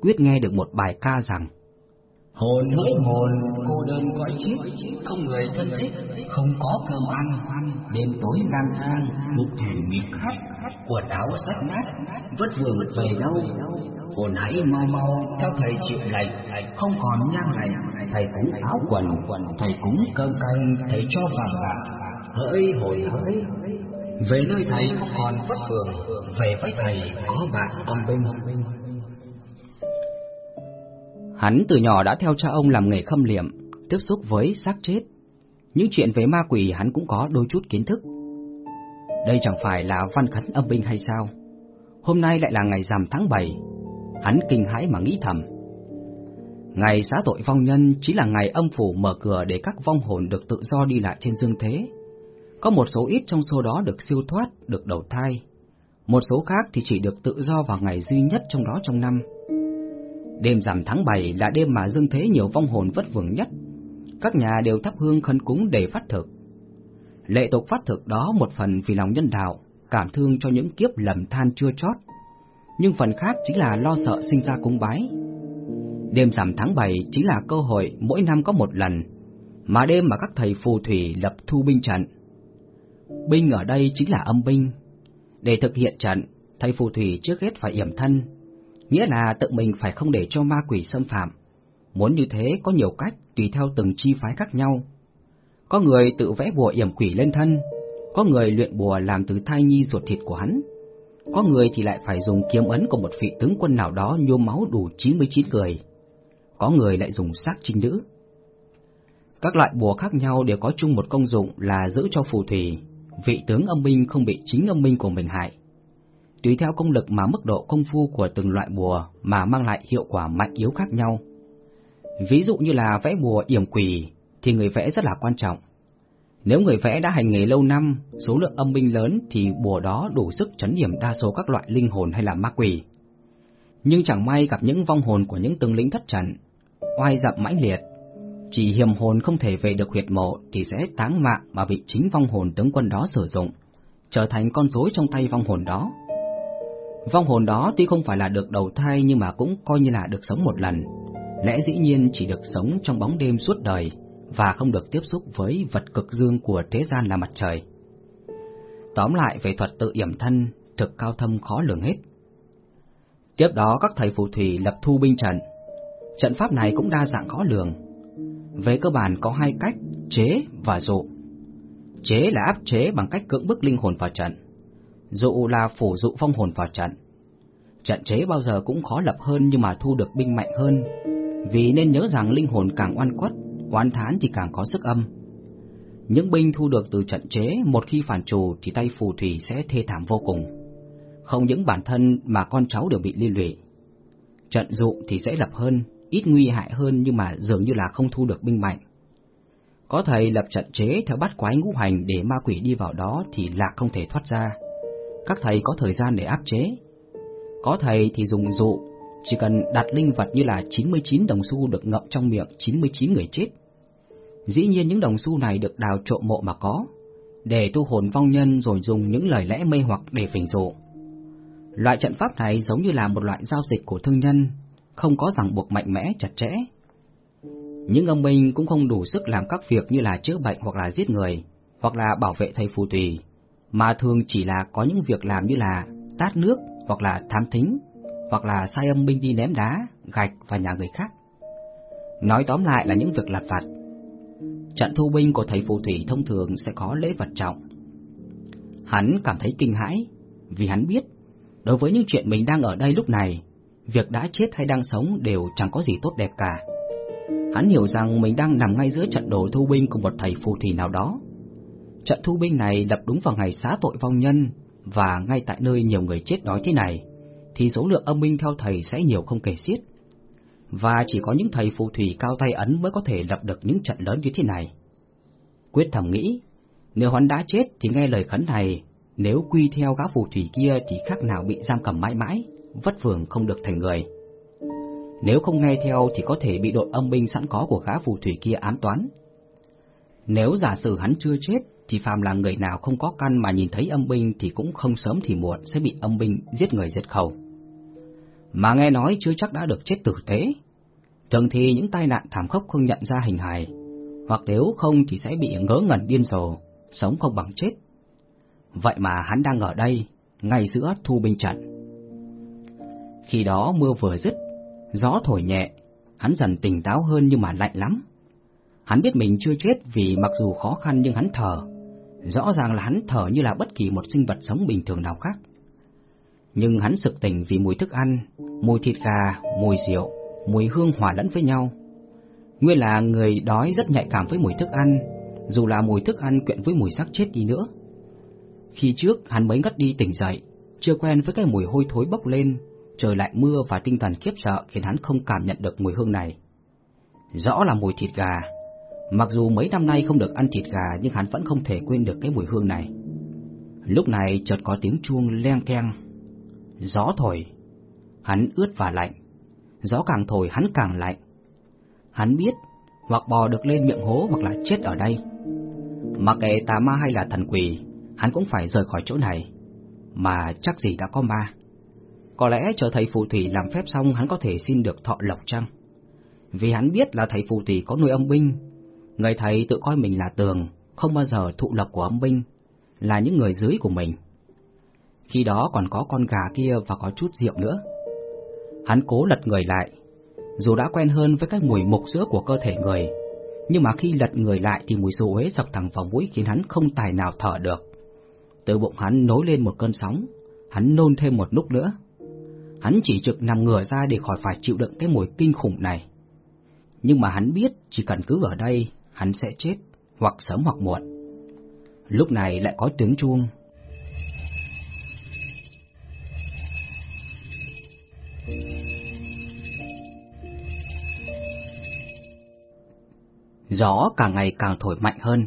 Quyết nghe được một bài ca rằng Hồn hỡi hồn, cô đơn cõi chết, không người thân thích, không có cơm ăn, đêm tối lang thang, một thể mịt khắp, quần áo rách nát, vất vưởng về đâu. Hồn hãy mau mau theo thầy chịu lệnh, không còn nhang này thầy cúng áo quần, thầy cúng cơm canh, thầy cho vàng bạc, hỡi hồi hỡi, về nơi thầy không còn vất vưởng, về với thầy có bạn âm binh. Hắn từ nhỏ đã theo cha ông làm nghề khâm liệm, tiếp xúc với xác chết. Những chuyện về ma quỷ hắn cũng có đôi chút kiến thức. Đây chẳng phải là văn khấn âm binh hay sao? Hôm nay lại là ngày rằm tháng 7. Hắn kinh hãi mà nghĩ thầm. Ngày xá tội vong nhân chỉ là ngày âm phủ mở cửa để các vong hồn được tự do đi lại trên dương thế. Có một số ít trong số đó được siêu thoát, được đầu thai. Một số khác thì chỉ được tự do vào ngày duy nhất trong đó trong năm. Đêm rằm tháng 7 là đêm mà dương thế nhiều vong hồn vất vưởng nhất. Các nhà đều thắp hương khấn cúng để phát thực. Lệ tục phát thực đó một phần vì lòng nhân đạo, cảm thương cho những kiếp lầm than chưa chót. Nhưng phần khác chính là lo sợ sinh ra cúng bái. Đêm rằm tháng 7 chính là cơ hội mỗi năm có một lần, mà đêm mà các thầy phù thủy lập thu binh trận. Binh ở đây chính là âm binh. Để thực hiện trận, thầy phù thủy trước hết phải yểm thân, nghĩa là tự mình phải không để cho ma quỷ xâm phạm. Muốn như thế có nhiều cách tùy theo từng chi phái khác nhau. Có người tự vẽ bùa yểm quỷ lên thân, có người luyện bùa làm từ thai nhi ruột thịt của hắn, có người thì lại phải dùng kiếm ấn của một vị tướng quân nào đó nhô máu đủ 99 người, có người lại dùng xác trinh nữ. Các loại bùa khác nhau đều có chung một công dụng là giữ cho phù thủy, vị tướng âm minh không bị chính âm minh của mình hại. Tùy theo công lực mà mức độ công phu của từng loại bùa mà mang lại hiệu quả mạnh yếu khác nhau. Ví dụ như là vẽ bùa yểm quỷ thì người vẽ rất là quan trọng. Nếu người vẽ đã hành nghề lâu năm, số lượng âm binh lớn thì bùa đó đủ sức chấn điểm đa số các loại linh hồn hay là ma quỷ. Nhưng chẳng may gặp những vong hồn của những tướng lĩnh thất trận, oai dặm mãnh liệt, chỉ hiểm hồn không thể về được huyệt mộ thì sẽ táng mạng mà bị chính vong hồn tướng quân đó sử dụng, trở thành con rối trong tay vong hồn đó. Vong hồn đó tuy không phải là được đầu thai nhưng mà cũng coi như là được sống một lần, lẽ dĩ nhiên chỉ được sống trong bóng đêm suốt đời và không được tiếp xúc với vật cực dương của thế gian là mặt trời. Tóm lại về thuật tự yểm thân, thực cao thâm khó lường hết. Tiếp đó các thầy phù thủy lập thu binh trận. Trận pháp này cũng đa dạng khó lường. Về cơ bản có hai cách, chế và dụ. Chế là áp chế bằng cách cưỡng bức linh hồn vào trận. Dụ là phủ dụ phong hồn vào trận. Trận chế bao giờ cũng khó lập hơn nhưng mà thu được binh mạnh hơn, vì nên nhớ rằng linh hồn càng oan quất oán thán thì càng có sức âm. Những binh thu được từ trận chế một khi phản trù thì tay phù thủy sẽ thê thảm vô cùng. Không những bản thân mà con cháu đều bị liên lụy. Trận dụ thì dễ lập hơn, ít nguy hại hơn nhưng mà dường như là không thu được binh mạnh. Có thầy lập trận chế theo bắt quái ngũ hành để ma quỷ đi vào đó thì lạc không thể thoát ra. Các thầy có thời gian để áp chế. Có thầy thì dùng dụ, chỉ cần đặt linh vật như là 99 đồng xu được ngậm trong miệng 99 người chết Dĩ nhiên những đồng xu này được đào trộm mộ mà có, để tu hồn vong nhân rồi dùng những lời lẽ mê hoặc để phỉnh dụ. Loại trận pháp này giống như là một loại giao dịch của thương nhân, không có ràng buộc mạnh mẽ chặt chẽ. Những ông minh cũng không đủ sức làm các việc như là chữa bệnh hoặc là giết người, hoặc là bảo vệ thầy phù tùy, mà thường chỉ là có những việc làm như là tát nước hoặc là thám thính, hoặc là sai âm binh đi ném đá, gạch vào nhà người khác. Nói tóm lại là những việc lặt vặt, Trận thu binh của thầy phù thủy thông thường sẽ có lễ vật trọng. Hắn cảm thấy kinh hãi, vì hắn biết, đối với những chuyện mình đang ở đây lúc này, việc đã chết hay đang sống đều chẳng có gì tốt đẹp cả. Hắn hiểu rằng mình đang nằm ngay giữa trận đồ thu binh của một thầy phù thủy nào đó. Trận thu binh này lập đúng vào ngày xá tội vong nhân, và ngay tại nơi nhiều người chết đói thế này, thì số lượng âm binh theo thầy sẽ nhiều không kể xiết và chỉ có những thầy phù thủy cao tay ấn mới có thể lập được những trận lớn như thế này. Quyết thầm nghĩ, nếu hắn đã chết thì nghe lời khấn này, nếu quy theo gã phù thủy kia thì khác nào bị giam cầm mãi mãi, vất vưởng không được thành người. Nếu không nghe theo thì có thể bị đội âm binh sẵn có của gã phù thủy kia ám toán. Nếu giả sử hắn chưa chết thì phàm là người nào không có căn mà nhìn thấy âm binh thì cũng không sớm thì muộn sẽ bị âm binh giết người diệt khẩu mà nghe nói chưa chắc đã được chết tử tế. Thường thì những tai nạn thảm khốc không nhận ra hình hài, hoặc nếu không thì sẽ bị ngớ ngẩn điên rồ, sống không bằng chết. Vậy mà hắn đang ở đây, ngay giữa thu binh trận. Khi đó mưa vừa dứt, gió thổi nhẹ, hắn dần tỉnh táo hơn nhưng mà lạnh lắm. Hắn biết mình chưa chết vì mặc dù khó khăn nhưng hắn thở, rõ ràng là hắn thở như là bất kỳ một sinh vật sống bình thường nào khác nhưng hắn sực tỉnh vì mùi thức ăn, mùi thịt gà, mùi rượu, mùi hương hòa lẫn với nhau. Nguyên là người đói rất nhạy cảm với mùi thức ăn, dù là mùi thức ăn quyện với mùi xác chết đi nữa. Khi trước hắn mới ngất đi tỉnh dậy, chưa quen với cái mùi hôi thối bốc lên, trời lại mưa và tinh thần khiếp sợ khiến hắn không cảm nhận được mùi hương này. Rõ là mùi thịt gà, mặc dù mấy năm nay không được ăn thịt gà nhưng hắn vẫn không thể quên được cái mùi hương này. Lúc này chợt có tiếng chuông leng keng. Gió thổi, hắn ướt và lạnh. Gió càng thổi hắn càng lạnh. Hắn biết, hoặc bò được lên miệng hố hoặc là chết ở đây. Mặc kệ tà ma hay là thần quỷ, hắn cũng phải rời khỏi chỗ này. Mà chắc gì đã có ma. Có lẽ chờ thầy phù thủy làm phép xong hắn có thể xin được thọ lộc chăng? Vì hắn biết là thầy phù thủy có nuôi âm binh. Người thầy tự coi mình là tường, không bao giờ thụ lộc của âm binh, là những người dưới của mình. Khi đó còn có con gà kia và có chút rượu nữa. Hắn cố lật người lại, dù đã quen hơn với cái mùi mục sữa của cơ thể người, nhưng mà khi lật người lại thì mùi rượu uế sập thẳng vào mũi khiến hắn không tài nào thở được. Từ bụng hắn nối lên một cơn sóng, hắn nôn thêm một lúc nữa. Hắn chỉ trực nằm ngửa ra để khỏi phải chịu đựng cái mùi kinh khủng này. Nhưng mà hắn biết chỉ cần cứ ở đây, hắn sẽ chết, hoặc sớm hoặc muộn. Lúc này lại có tiếng chuông. Gió càng ngày càng thổi mạnh hơn.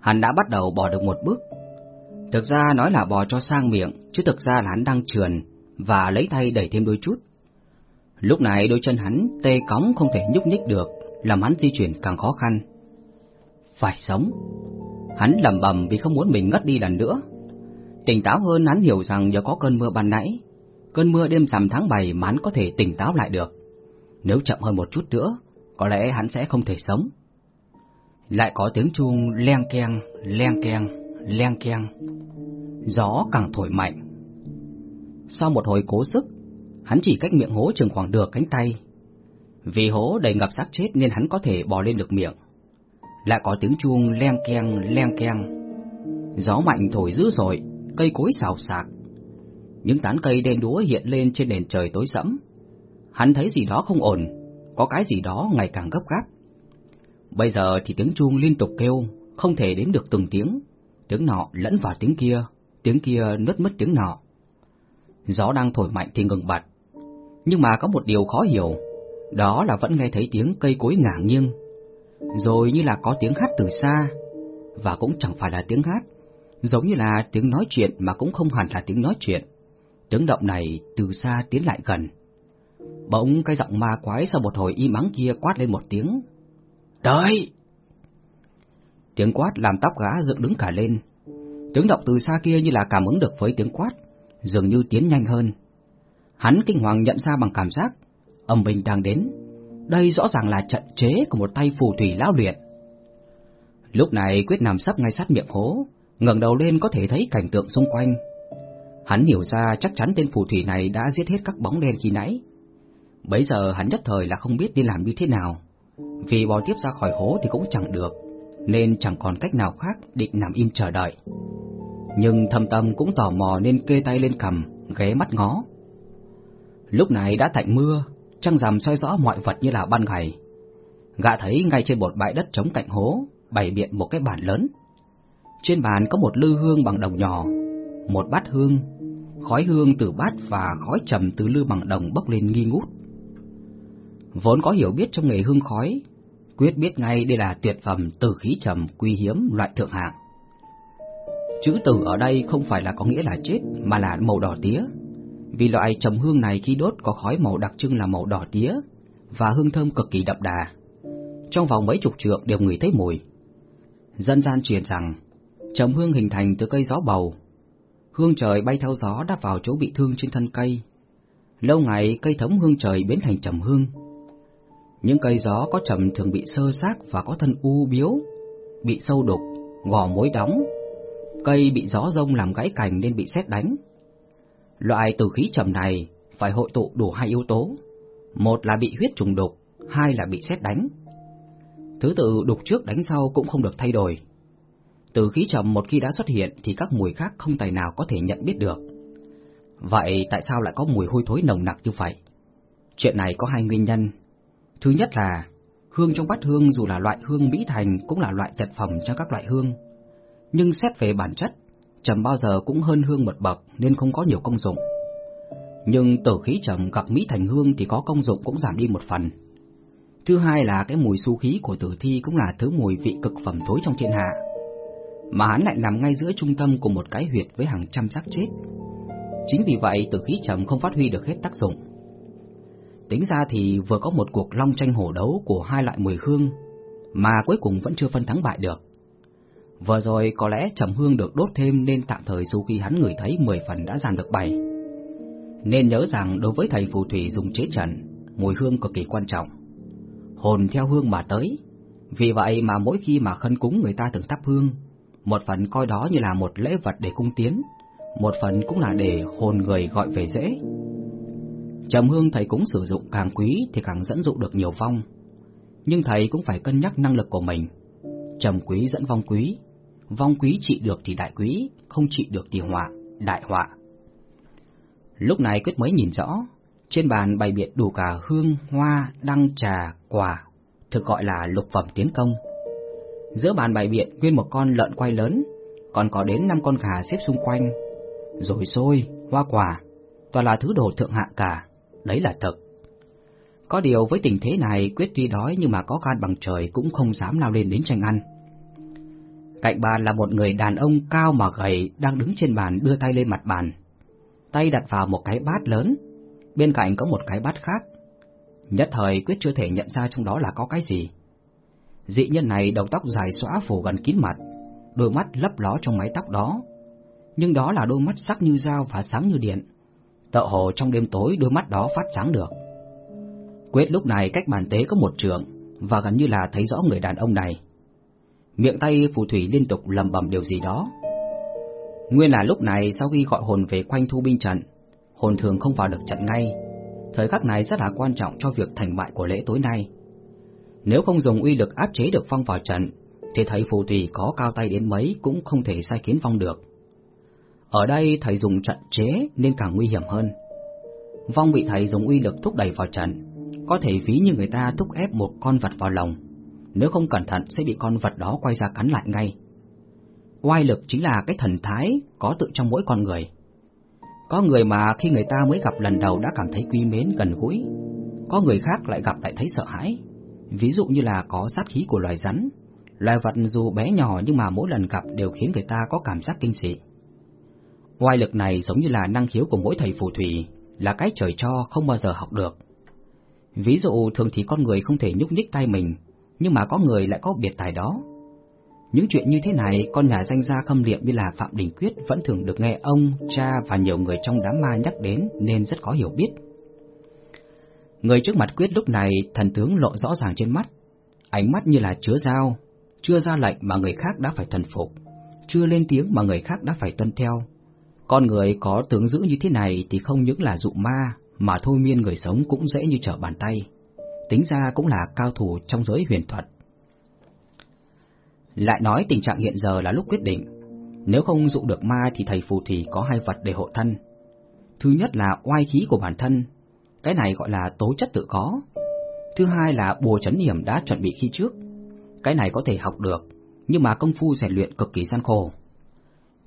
Hắn đã bắt đầu bò được một bước. Thực ra nói là bò cho sang miệng, chứ thực ra là hắn đang trườn và lấy tay đẩy thêm đôi chút. Lúc này đôi chân hắn tê cóng không thể nhúc nhích được, làm hắn di chuyển càng khó khăn. Phải sống. Hắn lầm bầm vì không muốn mình ngất đi lần nữa. Tỉnh táo hơn hắn hiểu rằng do có cơn mưa ban nãy, cơn mưa đêm rằm tháng 7 mà hắn có thể tỉnh táo lại được. Nếu chậm hơn một chút nữa, có lẽ hắn sẽ không thể sống. Lại có tiếng chuông leng keng, leng keng, leng keng. Gió càng thổi mạnh. Sau một hồi cố sức, hắn chỉ cách miệng hố chừng khoảng được cánh tay. Vì hố đầy ngập xác chết nên hắn có thể bò lên được miệng. Lại có tiếng chuông leng keng, leng keng. Gió mạnh thổi dữ dội, cây cối xào xạc. Những tán cây đen đúa hiện lên trên nền trời tối sẫm. Hắn thấy gì đó không ổn, có cái gì đó ngày càng gấp gáp. Bây giờ thì tiếng chuông liên tục kêu, không thể đếm được từng tiếng. Tiếng nọ lẫn vào tiếng kia, tiếng kia nứt mất tiếng nọ. Gió đang thổi mạnh thì ngừng bặt. Nhưng mà có một điều khó hiểu, đó là vẫn nghe thấy tiếng cây cối ngả nghiêng. Rồi như là có tiếng hát từ xa, và cũng chẳng phải là tiếng hát, giống như là tiếng nói chuyện mà cũng không hẳn là tiếng nói chuyện. Tiếng động này từ xa tiến lại gần. Bỗng cái giọng ma quái sau một hồi im ắng kia quát lên một tiếng. Tới! Tiếng quát làm tóc gã dựng đứng cả lên. Tiếng động từ xa kia như là cảm ứng được với tiếng quát, dường như tiến nhanh hơn. Hắn kinh hoàng nhận ra bằng cảm giác, âm binh đang đến. Đây rõ ràng là trận chế của một tay phù thủy lão luyện. Lúc này Quyết nằm sấp ngay sát miệng hố, ngẩng đầu lên có thể thấy cảnh tượng xung quanh. Hắn hiểu ra chắc chắn tên phù thủy này đã giết hết các bóng đen khi nãy. Bấy giờ hắn nhất thời là không biết đi làm như thế nào, vì bò tiếp ra khỏi hố thì cũng chẳng được, nên chẳng còn cách nào khác định nằm im chờ đợi. Nhưng thâm tâm cũng tò mò nên kê tay lên cầm, ghé mắt ngó. Lúc này đã tạnh mưa, trăng rằm soi rõ mọi vật như là ban ngày. Gã thấy ngay trên một bãi đất trống cạnh hố, bày biện một cái bàn lớn. Trên bàn có một lư hương bằng đồng nhỏ, một bát hương, khói hương từ bát và khói trầm từ lư bằng đồng bốc lên nghi ngút. Vốn có hiểu biết trong nghề hương khói, quyết biết ngay đây là tuyệt phẩm từ khí trầm quý hiếm loại thượng hạng. Chữ tử ở đây không phải là có nghĩa là chết mà là màu đỏ tía. Vì loại trầm hương này khi đốt có khói màu đặc trưng là màu đỏ tía và hương thơm cực kỳ đậm đà. Trong vòng mấy chục trượng đều ngửi thấy mùi. Dân gian truyền rằng trầm hương hình thành từ cây gió bầu. Hương trời bay theo gió đáp vào chỗ bị thương trên thân cây. Lâu ngày cây thấm hương trời biến thành trầm hương. Những cây gió có trầm thường bị sơ xác và có thân u biếu, bị sâu đục, gò mối đóng. Cây bị gió rông làm gãy cành nên bị xét đánh. Loại từ khí trầm này phải hội tụ đủ hai yếu tố. Một là bị huyết trùng đục, hai là bị xét đánh. Thứ tự đục trước đánh sau cũng không được thay đổi. Từ khí trầm một khi đã xuất hiện thì các mùi khác không tài nào có thể nhận biết được. Vậy tại sao lại có mùi hôi thối nồng nặc như vậy? Chuyện này có hai nguyên nhân Thứ nhất là Hương trong bát hương dù là loại hương mỹ thành cũng là loại tuyệt phẩm cho các loại hương. Nhưng xét về bản chất, trầm bao giờ cũng hơn hương một bậc nên không có nhiều công dụng. Nhưng tử khí trầm gặp mỹ thành hương thì có công dụng cũng giảm đi một phần. Thứ hai là cái mùi su khí của tử thi cũng là thứ mùi vị cực phẩm thối trong thiên hạ. Mà hắn lại nằm ngay giữa trung tâm của một cái huyệt với hàng trăm xác chết. Chính vì vậy tử khí trầm không phát huy được hết tác dụng. Tính ra thì vừa có một cuộc long tranh hổ đấu của hai loại mùi hương, mà cuối cùng vẫn chưa phân thắng bại được. Vừa rồi có lẽ trầm hương được đốt thêm nên tạm thời dù khi hắn ngửi thấy 10 phần đã giảm được 7. Nên nhớ rằng đối với thầy phù thủy dùng chế trận, mùi hương cực kỳ quan trọng. Hồn theo hương mà tới, vì vậy mà mỗi khi mà khấn cúng người ta thường thắp hương, một phần coi đó như là một lễ vật để cung tiến, một phần cũng là để hồn người gọi về dễ. Trầm hương thầy cũng sử dụng càng quý thì càng dẫn dụ được nhiều vong, nhưng thầy cũng phải cân nhắc năng lực của mình. Trầm quý dẫn vong quý, vong quý trị được thì đại quý, không trị được thì họa, đại họa. Lúc này Quyết mới nhìn rõ, trên bàn bày biện đủ cả hương, hoa, đăng, trà, quả, thực gọi là lục phẩm tiến công. Giữa bàn bày biện nguyên một con lợn quay lớn, còn có đến năm con gà xếp xung quanh, rồi xôi, hoa quả, toàn là thứ đồ thượng hạng cả, đấy là thật. Có điều với tình thế này, Quyết tuy đói nhưng mà có gan bằng trời cũng không dám lao lên đến tranh ăn. Cạnh bàn là một người đàn ông cao mà gầy đang đứng trên bàn đưa tay lên mặt bàn. Tay đặt vào một cái bát lớn, bên cạnh có một cái bát khác. Nhất thời Quyết chưa thể nhận ra trong đó là có cái gì. Dị nhân này đầu tóc dài xõa phủ gần kín mặt, đôi mắt lấp ló trong mái tóc đó. Nhưng đó là đôi mắt sắc như dao và sáng như điện. Tợ hồ trong đêm tối đôi mắt đó phát sáng được. Quyết lúc này cách bàn tế có một trường, và gần như là thấy rõ người đàn ông này. Miệng tay phù thủy liên tục lầm bầm điều gì đó. Nguyên là lúc này sau khi gọi hồn về quanh thu binh trận, hồn thường không vào được trận ngay. Thời khắc này rất là quan trọng cho việc thành bại của lễ tối nay. Nếu không dùng uy lực áp chế được phong vào trận, thì thầy phù thủy có cao tay đến mấy cũng không thể sai khiến phong được. Ở đây thầy dùng trận chế nên càng nguy hiểm hơn. Vong bị thầy dùng uy lực thúc đẩy vào trận, có thể ví như người ta thúc ép một con vật vào lòng, nếu không cẩn thận sẽ bị con vật đó quay ra cắn lại ngay. Oai lực chính là cái thần thái có tự trong mỗi con người. Có người mà khi người ta mới gặp lần đầu đã cảm thấy quý mến gần gũi, có người khác lại gặp lại thấy sợ hãi. Ví dụ như là có sát khí của loài rắn, loài vật dù bé nhỏ nhưng mà mỗi lần gặp đều khiến người ta có cảm giác kinh dị. Oai lực này giống như là năng khiếu của mỗi thầy phù thủy, là cái trời cho không bao giờ học được. Ví dụ thường thì con người không thể nhúc nhích tay mình, nhưng mà có người lại có biệt tài đó. Những chuyện như thế này, con nhà danh gia khâm liệm như là Phạm Đình Quyết vẫn thường được nghe ông, cha và nhiều người trong đám ma nhắc đến nên rất khó hiểu biết. Người trước mặt Quyết lúc này thần tướng lộ rõ ràng trên mắt, ánh mắt như là chứa dao, chưa ra lệnh mà người khác đã phải thần phục, chưa lên tiếng mà người khác đã phải tuân theo. Con người có tướng giữ như thế này thì không những là dụ ma, mà thôi miên người sống cũng dễ như trở bàn tay. Tính ra cũng là cao thủ trong giới huyền thuật. Lại nói tình trạng hiện giờ là lúc quyết định, nếu không dụ được ma thì thầy phù thủy có hai vật để hộ thân. Thứ nhất là oai khí của bản thân, cái này gọi là tố chất tự có. Thứ hai là bùa chấn hiểm đã chuẩn bị khi trước, cái này có thể học được, nhưng mà công phu rèn luyện cực kỳ gian khổ.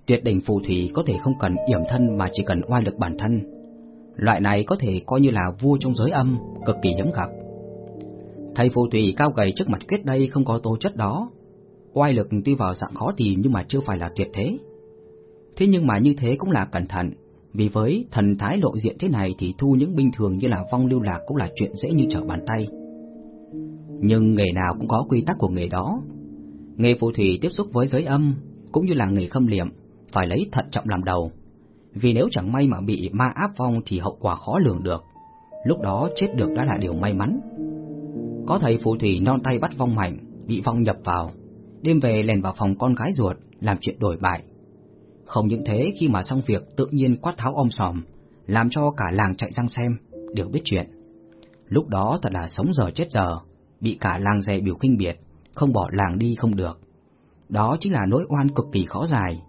Tuyệt đỉnh phù thủy có thể không cần yểm thân mà chỉ cần oai lực bản thân. Loại này có thể coi như là vua trong giới âm, cực kỳ hiếm gặp. Thầy phù thủy cao gầy trước mặt kết đây không có tố chất đó. Oai lực tuy vào dạng khó tìm nhưng mà chưa phải là tuyệt thế. Thế nhưng mà như thế cũng là cẩn thận, vì với thần thái lộ diện thế này thì thu những binh thường như là vong lưu lạc cũng là chuyện dễ như trở bàn tay. Nhưng nghề nào cũng có quy tắc của nghề đó. Nghề phù thủy tiếp xúc với giới âm, cũng như là nghề khâm liệm, phải lấy thận trọng làm đầu. Vì nếu chẳng may mà bị ma áp vong thì hậu quả khó lường được. Lúc đó chết được đã là điều may mắn. Có thầy phù thủy non tay bắt vong mạnh, bị vong nhập vào, đêm về lèn vào phòng con gái ruột, làm chuyện đổi bại. Không những thế khi mà xong việc tự nhiên quát tháo om sòm, làm cho cả làng chạy răng xem, đều biết chuyện. Lúc đó thật là sống giờ chết giờ, bị cả làng dè biểu kinh biệt, không bỏ làng đi không được. Đó chính là nỗi oan cực kỳ khó dài,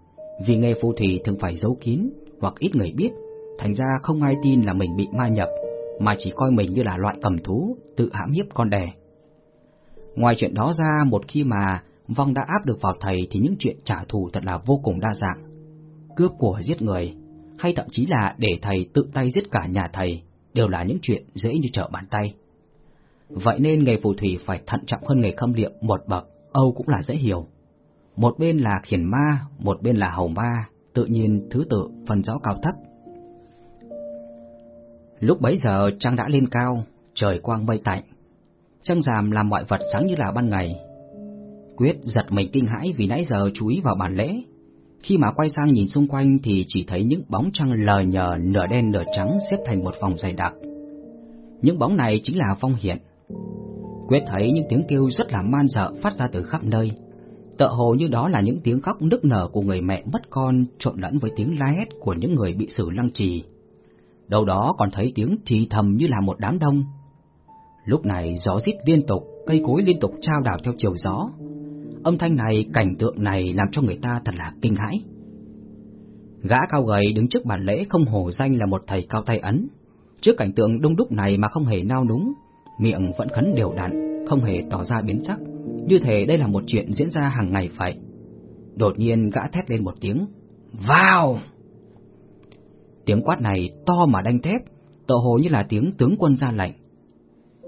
vì nghề phù thủy thường phải giấu kín hoặc ít người biết, thành ra không ai tin là mình bị ma nhập, mà chỉ coi mình như là loại cầm thú, tự hãm hiếp con đẻ. Ngoài chuyện đó ra, một khi mà vong đã áp được vào thầy thì những chuyện trả thù thật là vô cùng đa dạng. Cướp của giết người, hay thậm chí là để thầy tự tay giết cả nhà thầy, đều là những chuyện dễ như trở bàn tay. Vậy nên nghề phù thủy phải thận trọng hơn nghề khâm liệm một bậc, Âu cũng là dễ hiểu. Một bên là khiển ma, một bên là hầu ma, tự nhiên thứ tự phần rõ cao thấp. Lúc bấy giờ trăng đã lên cao, trời quang mây tạnh. Trăng rằm làm mọi vật sáng như là ban ngày. Quyết giật mình kinh hãi vì nãy giờ chú ý vào bản lễ. Khi mà quay sang nhìn xung quanh thì chỉ thấy những bóng trăng lờ nhờ nửa đen nửa trắng xếp thành một vòng dày đặc. Những bóng này chính là phong hiện. Quyết thấy những tiếng kêu rất là man dợ phát ra từ khắp nơi. Tợ hồ như đó là những tiếng khóc nức nở của người mẹ mất con trộn lẫn với tiếng la hét của những người bị xử lăng trì. Đâu đó còn thấy tiếng thì thầm như là một đám đông. Lúc này gió rít liên tục, cây cối liên tục trao đảo theo chiều gió. Âm thanh này, cảnh tượng này làm cho người ta thật là kinh hãi. Gã cao gầy đứng trước bàn lễ không hổ danh là một thầy cao tay ấn. Trước cảnh tượng đông đúc này mà không hề nao núng, miệng vẫn khấn đều đặn, không hề tỏ ra biến sắc, như thể đây là một chuyện diễn ra hàng ngày vậy. Đột nhiên gã thét lên một tiếng, vào! Tiếng quát này to mà đanh thép, tựa hồ như là tiếng tướng quân ra lệnh.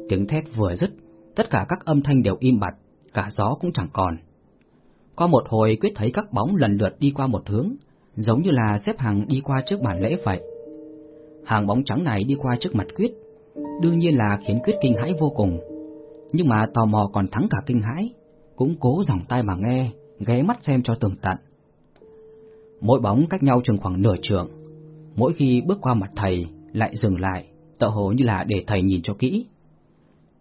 Tiếng thét vừa dứt, tất cả các âm thanh đều im bặt, cả gió cũng chẳng còn. Qua một hồi quyết thấy các bóng lần lượt đi qua một hướng, giống như là xếp hàng đi qua trước bản lễ vậy. Hàng bóng trắng này đi qua trước mặt quyết, đương nhiên là khiến quyết kinh hãi vô cùng. Nhưng mà tò mò còn thắng cả kinh hãi, cũng cố dòng tai mà nghe, ghé mắt xem cho tường tận. Mỗi bóng cách nhau chừng khoảng nửa trượng, mỗi khi bước qua mặt thầy lại dừng lại, tợ hồ như là để thầy nhìn cho kỹ.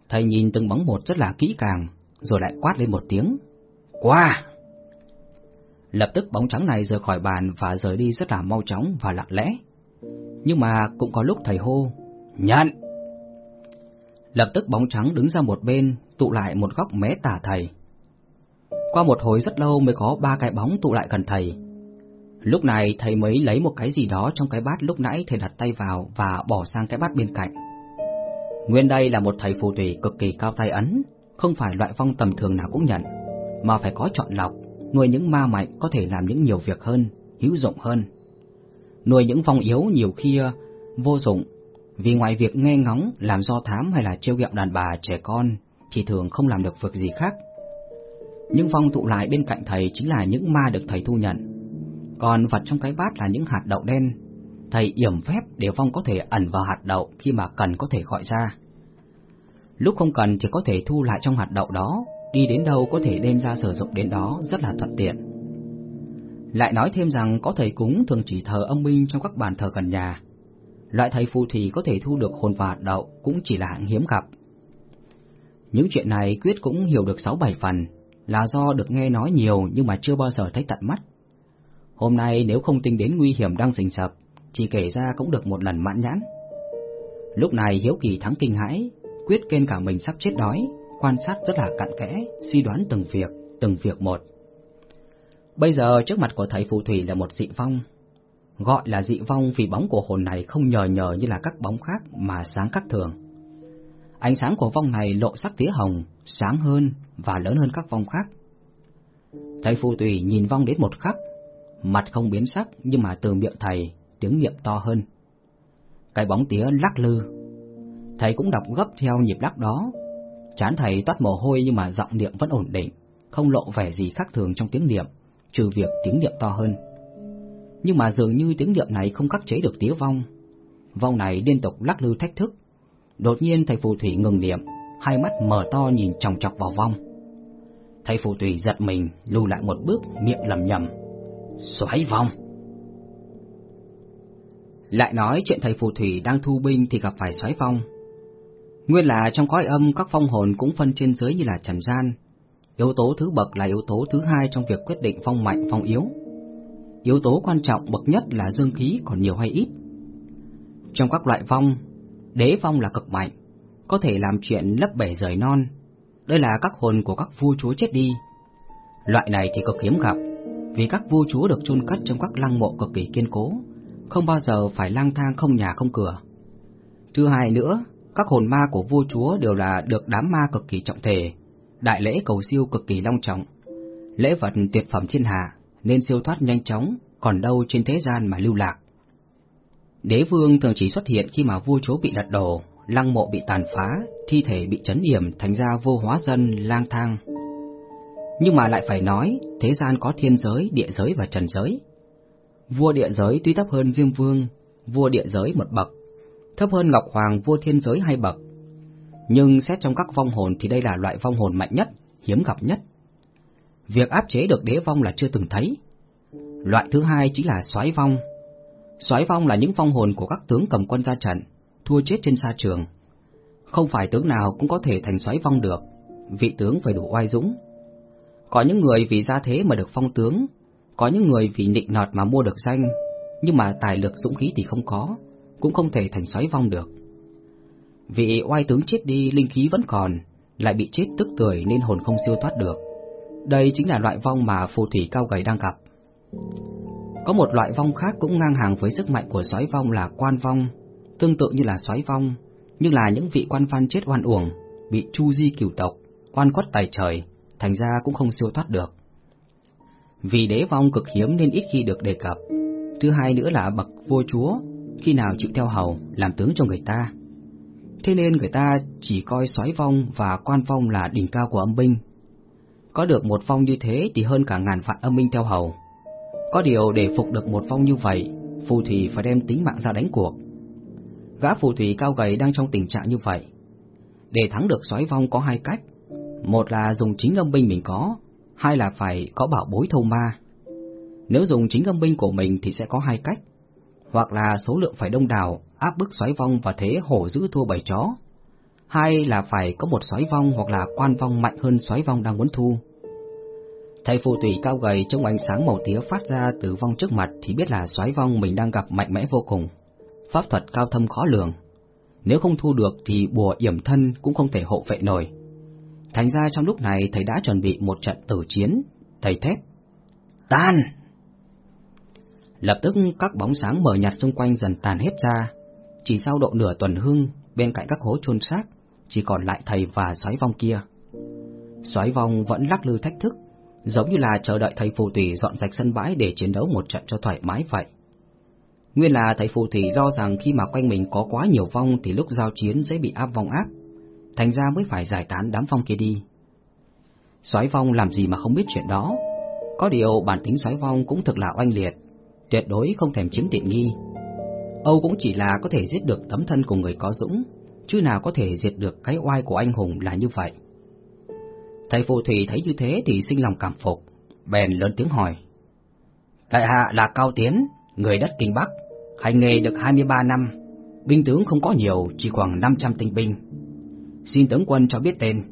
Thầy nhìn từng bóng một rất là kỹ càng, rồi lại quát lên một tiếng. Qua! Lập tức bóng trắng này rời khỏi bàn và rời đi rất là mau chóng và lặng lẽ. Nhưng mà cũng có lúc thầy hô, nhận! Lập tức bóng trắng đứng ra một bên, tụ lại một góc mé tả thầy. Qua một hồi rất lâu mới có ba cái bóng tụ lại gần thầy. Lúc này thầy mới lấy một cái gì đó trong cái bát lúc nãy thầy đặt tay vào và bỏ sang cái bát bên cạnh. Nguyên đây là một thầy phù thủy cực kỳ cao tay ấn, không phải loại phong tầm thường nào cũng nhận, mà phải có chọn lọc, nuôi những ma mạnh có thể làm những nhiều việc hơn, hữu dụng hơn. Nuôi những phong yếu nhiều khi ờ, vô dụng, vì ngoài việc nghe ngóng, làm do thám hay là trêu ghẹo đàn bà trẻ con, thì thường không làm được việc gì khác. Những phong tụ lại bên cạnh thầy chính là những ma được thầy thu nhận. Còn vật trong cái bát là những hạt đậu đen. Thầy yểm phép để phong có thể ẩn vào hạt đậu khi mà cần có thể gọi ra. Lúc không cần thì có thể thu lại trong hạt đậu đó, đi đến đâu có thể đem ra sử dụng đến đó rất là thuận tiện. Lại nói thêm rằng có thầy cúng thường chỉ thờ âm minh trong các bàn thờ gần nhà. Loại thầy phù thủy có thể thu được hồn và hạt đậu cũng chỉ là hạng hiếm gặp. Những chuyện này Quyết cũng hiểu được sáu bảy phần, là do được nghe nói nhiều nhưng mà chưa bao giờ thấy tận mắt. Hôm nay nếu không tính đến nguy hiểm đang rình rập, chỉ kể ra cũng được một lần mãn nhãn. Lúc này Hiếu Kỳ thắng kinh hãi, quyết kên cả mình sắp chết đói, quan sát rất là cặn kẽ, suy đoán từng việc, từng việc một. Bây giờ trước mặt của thầy phù thủy là một dị vong. Gọi là dị vong vì bóng của hồn này không nhờ nhờ như là các bóng khác mà sáng khác thường. Ánh sáng của vong này lộ sắc tía hồng, sáng hơn và lớn hơn các vong khác. Thầy phù thủy nhìn vong đến một khắc, mặt không biến sắc nhưng mà từ miệng thầy tiếng niệm to hơn. Cái bóng tía lắc lư, Thầy cũng đọc gấp theo nhịp lắc đó. Chán thầy toát mồ hôi nhưng mà giọng niệm vẫn ổn định, không lộ vẻ gì khác thường trong tiếng niệm, trừ việc tiếng niệm to hơn. Nhưng mà dường như tiếng niệm này không khắc chế được tía vong. Vong này liên tục lắc lư thách thức. Đột nhiên thầy phù thủy ngừng niệm, hai mắt mở to nhìn chòng chọc vào vong. Thầy phù thủy giật mình, lùi lại một bước, miệng lầm nhầm. Xoáy vòng. Lại nói chuyện thầy phù thủy đang thu binh thì gặp phải xoáy vong, Nguyên là trong cõi âm các phong hồn cũng phân trên dưới như là trần gian. Yếu tố thứ bậc là yếu tố thứ hai trong việc quyết định phong mạnh phong yếu. Yếu tố quan trọng bậc nhất là dương khí còn nhiều hay ít. Trong các loại phong, đế phong là cực mạnh, có thể làm chuyện lấp bể rời non. Đây là các hồn của các vua chúa chết đi. Loại này thì cực hiếm gặp, vì các vua chúa được chôn cất trong các lăng mộ cực kỳ kiên cố, không bao giờ phải lang thang không nhà không cửa. Thứ hai nữa, các hồn ma của vua chúa đều là được đám ma cực kỳ trọng thể, đại lễ cầu siêu cực kỳ long trọng. Lễ vật tuyệt phẩm thiên hạ nên siêu thoát nhanh chóng, còn đâu trên thế gian mà lưu lạc. Đế vương thường chỉ xuất hiện khi mà vua chúa bị lật đổ, lăng mộ bị tàn phá, thi thể bị chấn yểm thành ra vô hóa dân lang thang. Nhưng mà lại phải nói, thế gian có thiên giới, địa giới và trần giới. Vua địa giới tuy thấp hơn Diêm Vương, vua địa giới một bậc, thấp hơn Ngọc Hoàng vua thiên giới hai bậc. Nhưng xét trong các vong hồn thì đây là loại vong hồn mạnh nhất, hiếm gặp nhất. Việc áp chế được đế vong là chưa từng thấy. Loại thứ hai chính là soái vong. Soái vong là những vong hồn của các tướng cầm quân ra trận, thua chết trên sa trường. Không phải tướng nào cũng có thể thành soái vong được, vị tướng phải đủ oai dũng. Có những người vì gia thế mà được phong tướng, có những người vì nịnh nọt mà mua được danh, nhưng mà tài lực dũng khí thì không có, cũng không thể thành soái vong được. Vị oai tướng chết đi linh khí vẫn còn, lại bị chết tức tuổi nên hồn không siêu thoát được. Đây chính là loại vong mà phù thủy cao gầy đang gặp. Có một loại vong khác cũng ngang hàng với sức mạnh của soái vong là quan vong, tương tự như là soái vong, nhưng là những vị quan văn chết oan uổng, bị chu di cửu tộc, oan khuất tài trời, thành ra cũng không siêu thoát được. Vì đế vong cực hiếm nên ít khi được đề cập. Thứ hai nữa là bậc vua chúa, khi nào chịu theo hầu, làm tướng cho người ta. Thế nên người ta chỉ coi soái vong và quan vong là đỉnh cao của âm binh. Có được một vong như thế thì hơn cả ngàn vạn âm binh theo hầu. Có điều để phục được một vong như vậy, phù thủy phải đem tính mạng ra đánh cuộc. Gã phù thủy cao gầy đang trong tình trạng như vậy. Để thắng được soái vong có hai cách. Một là dùng chính âm binh mình có, hai là phải có bảo bối thâu ma. Nếu dùng chính âm binh của mình thì sẽ có hai cách. Hoặc là số lượng phải đông đảo, áp bức xoáy vong và thế hổ giữ thua bầy chó. Hai là phải có một xoáy vong hoặc là quan vong mạnh hơn xoáy vong đang muốn thu. Thầy phù thủy cao gầy trong ánh sáng màu tía phát ra từ vong trước mặt thì biết là xoáy vong mình đang gặp mạnh mẽ vô cùng. Pháp thuật cao thâm khó lường. Nếu không thu được thì bùa yểm thân cũng không thể hộ vệ nổi. Thành ra trong lúc này thầy đã chuẩn bị một trận tử chiến, thầy thép. Tan! Lập tức các bóng sáng mờ nhạt xung quanh dần tàn hết ra. Chỉ sau độ nửa tuần hương, bên cạnh các hố chôn xác, chỉ còn lại thầy và xoáy vong kia. Xoáy vong vẫn lắc lư thách thức, giống như là chờ đợi thầy phù thủy dọn sạch sân bãi để chiến đấu một trận cho thoải mái vậy. Nguyên là thầy phù thủy lo rằng khi mà quanh mình có quá nhiều vong thì lúc giao chiến dễ bị áp vong áp, thành ra mới phải giải tán đám phong kia đi. Soái vong làm gì mà không biết chuyện đó, có điều bản tính soái vong cũng thực là oanh liệt, tuyệt đối không thèm chiếm tiện nghi. Âu cũng chỉ là có thể giết được tấm thân của người có dũng, chứ nào có thể diệt được cái oai của anh hùng là như vậy. Thầy phù thủy thấy như thế thì sinh lòng cảm phục, bèn lớn tiếng hỏi. Tại hạ là Cao Tiến, người đất Kinh Bắc, hành nghề được 23 năm, binh tướng không có nhiều, chỉ khoảng 500 tinh binh. Xin tướng quân cho biết tên.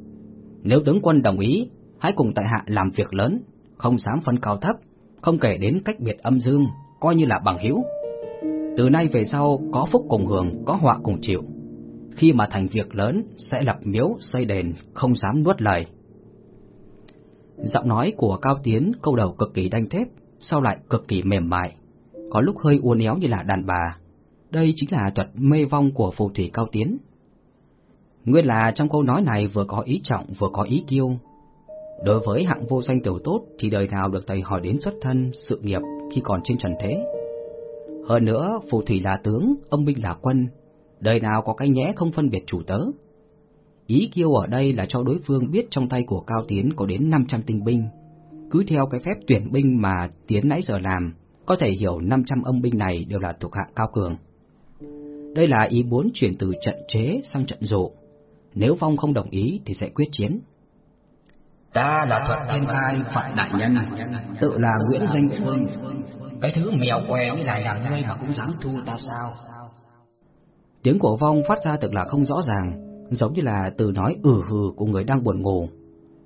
Nếu tướng quân đồng ý, hãy cùng tại hạ làm việc lớn, không dám phân cao thấp, không kể đến cách biệt âm dương, coi như là bằng hữu. Từ nay về sau có phúc cùng hưởng, có họa cùng chịu. Khi mà thành việc lớn sẽ lập miếu, xây đền, không dám nuốt lời. Giọng nói của Cao Tiến câu đầu cực kỳ đanh thép, sau lại cực kỳ mềm mại, có lúc hơi uốn éo như là đàn bà. Đây chính là thuật mê vong của phù thủy Cao Tiến. Nguyên là trong câu nói này vừa có ý trọng vừa có ý kiêu. Đối với hạng vô danh tiểu tốt thì đời nào được thầy hỏi đến xuất thân, sự nghiệp khi còn trên trần thế. Hơn nữa, phù thủy là tướng, ông binh là quân, đời nào có cái nhẽ không phân biệt chủ tớ. Ý kiêu ở đây là cho đối phương biết trong tay của Cao Tiến có đến 500 tinh binh. Cứ theo cái phép tuyển binh mà Tiến nãy giờ làm, có thể hiểu 500 âm binh này đều là thuộc hạng cao cường. Đây là ý muốn chuyển từ trận chế sang trận dụ. Nếu Phong không đồng ý thì sẽ quyết chiến. Ta là thuật thiên khai Phật đại nhân, tự là Nguyễn Danh Phương. Cái thứ mèo què như này là ngươi mà cũng dám thu ta sao? Tiếng của Vong phát ra thật là không rõ ràng, giống như là từ nói ừ hừ của người đang buồn ngủ.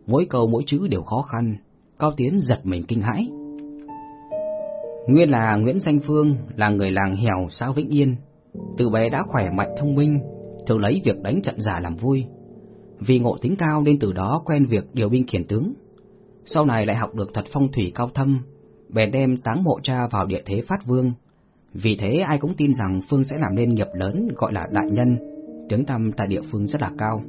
Mỗi câu mỗi chữ đều khó khăn, Cao Tiến giật mình kinh hãi. Nguyên là Nguyễn Danh Phương, là người làng hẻo xã Vĩnh Yên, từ bé đã khỏe mạnh thông minh, thường lấy việc đánh trận giả làm vui. Vì ngộ tính cao nên từ đó quen việc điều binh khiển tướng. Sau này lại học được thật phong thủy cao thâm, bèn đem táng mộ cha vào địa thế phát vương. Vì thế ai cũng tin rằng Phương sẽ làm nên nghiệp lớn gọi là đại nhân, tiếng tăm tại địa phương rất là cao.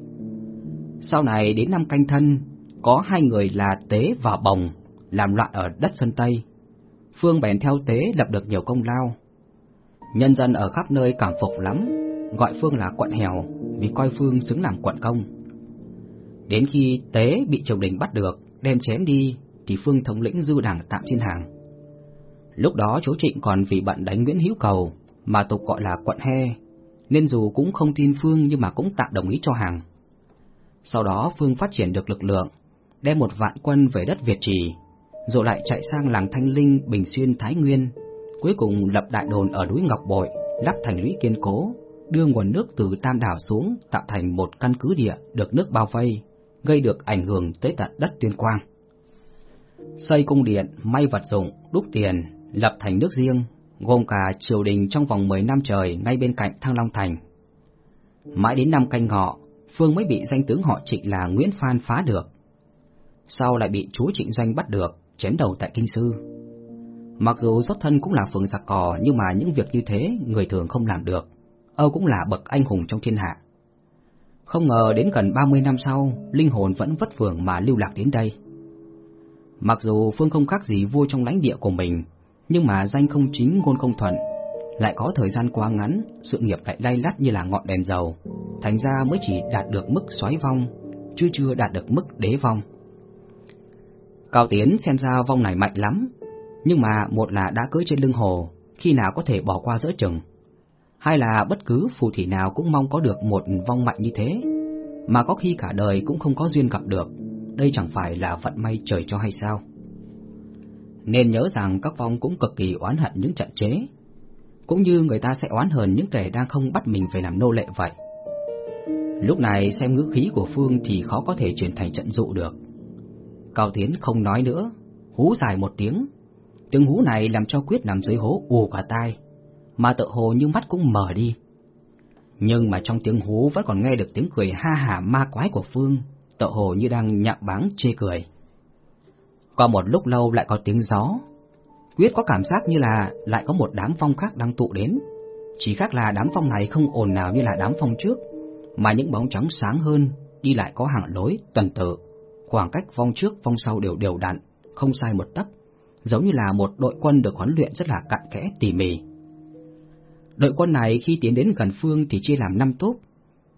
Sau này đến năm canh thân, có hai người là Tế và Bồng làm loạn ở đất Sơn Tây. Phương bèn theo Tế lập được nhiều công lao. Nhân dân ở khắp nơi cảm phục lắm, gọi Phương là quận hèo vì coi Phương xứng làm quận công. Đến khi Tế bị triều đình bắt được, đem chém đi, thì Phương thống lĩnh dư đảng tạm trên hàng. Lúc đó chú Trịnh còn vì bận đánh Nguyễn Hữu Cầu, mà tục gọi là quận he, nên dù cũng không tin Phương nhưng mà cũng tạm đồng ý cho hàng. Sau đó Phương phát triển được lực lượng, đem một vạn quân về đất Việt Trì, rồi lại chạy sang làng Thanh Linh, Bình Xuyên, Thái Nguyên, cuối cùng lập đại đồn ở núi Ngọc Bội, lắp thành lũy kiên cố, đưa nguồn nước từ Tam Đảo xuống tạo thành một căn cứ địa được nước bao vây, gây được ảnh hưởng tới tận đất Tuyên Quang. Xây cung điện, may vật dụng, đúc tiền, lập thành nước riêng, gồm cả triều đình trong vòng 10 năm trời ngay bên cạnh Thăng Long Thành. Mãi đến năm canh ngọ, Phương mới bị danh tướng họ Trịnh là Nguyễn Phan phá được. Sau lại bị chú Trịnh Doanh bắt được, chém đầu tại Kinh Sư. Mặc dù xuất thân cũng là phường giặc cò nhưng mà những việc như thế người thường không làm được. Âu cũng là bậc anh hùng trong thiên hạ. Không ngờ đến gần 30 năm sau, linh hồn vẫn vất vưởng mà lưu lạc đến đây. Mặc dù Phương không khác gì vua trong lãnh địa của mình, nhưng mà danh không chính ngôn không thuận, lại có thời gian quá ngắn, sự nghiệp lại lay lắt như là ngọn đèn dầu, thành ra mới chỉ đạt được mức xoáy vong, chưa chưa đạt được mức đế vong. Cao Tiến xem ra vong này mạnh lắm, nhưng mà một là đã cưới trên lưng hồ, khi nào có thể bỏ qua giữa chừng hay là bất cứ phù thủy nào cũng mong có được một vong mạnh như thế, mà có khi cả đời cũng không có duyên gặp được, đây chẳng phải là vận may trời cho hay sao? Nên nhớ rằng các vong cũng cực kỳ oán hận những trận chế, cũng như người ta sẽ oán hờn những kẻ đang không bắt mình phải làm nô lệ vậy. Lúc này xem ngữ khí của Phương thì khó có thể chuyển thành trận dụ được. Cao Tiến không nói nữa, hú dài một tiếng. Tiếng hú này làm cho Quyết nằm dưới hố ù cả tai, mà tự hồ như mắt cũng mở đi. Nhưng mà trong tiếng hú vẫn còn nghe được tiếng cười ha hả ma quái của Phương, tự hồ như đang nhạc báng chê cười. Qua một lúc lâu lại có tiếng gió. Quyết có cảm giác như là lại có một đám phong khác đang tụ đến. Chỉ khác là đám phong này không ồn nào như là đám phong trước, mà những bóng trắng sáng hơn, đi lại có hàng lối, tuần tự khoảng cách phong trước phong sau đều đều đặn, không sai một tấc, giống như là một đội quân được huấn luyện rất là cặn kẽ tỉ mỉ. Đội quân này khi tiến đến gần Phương thì chia làm năm tốp,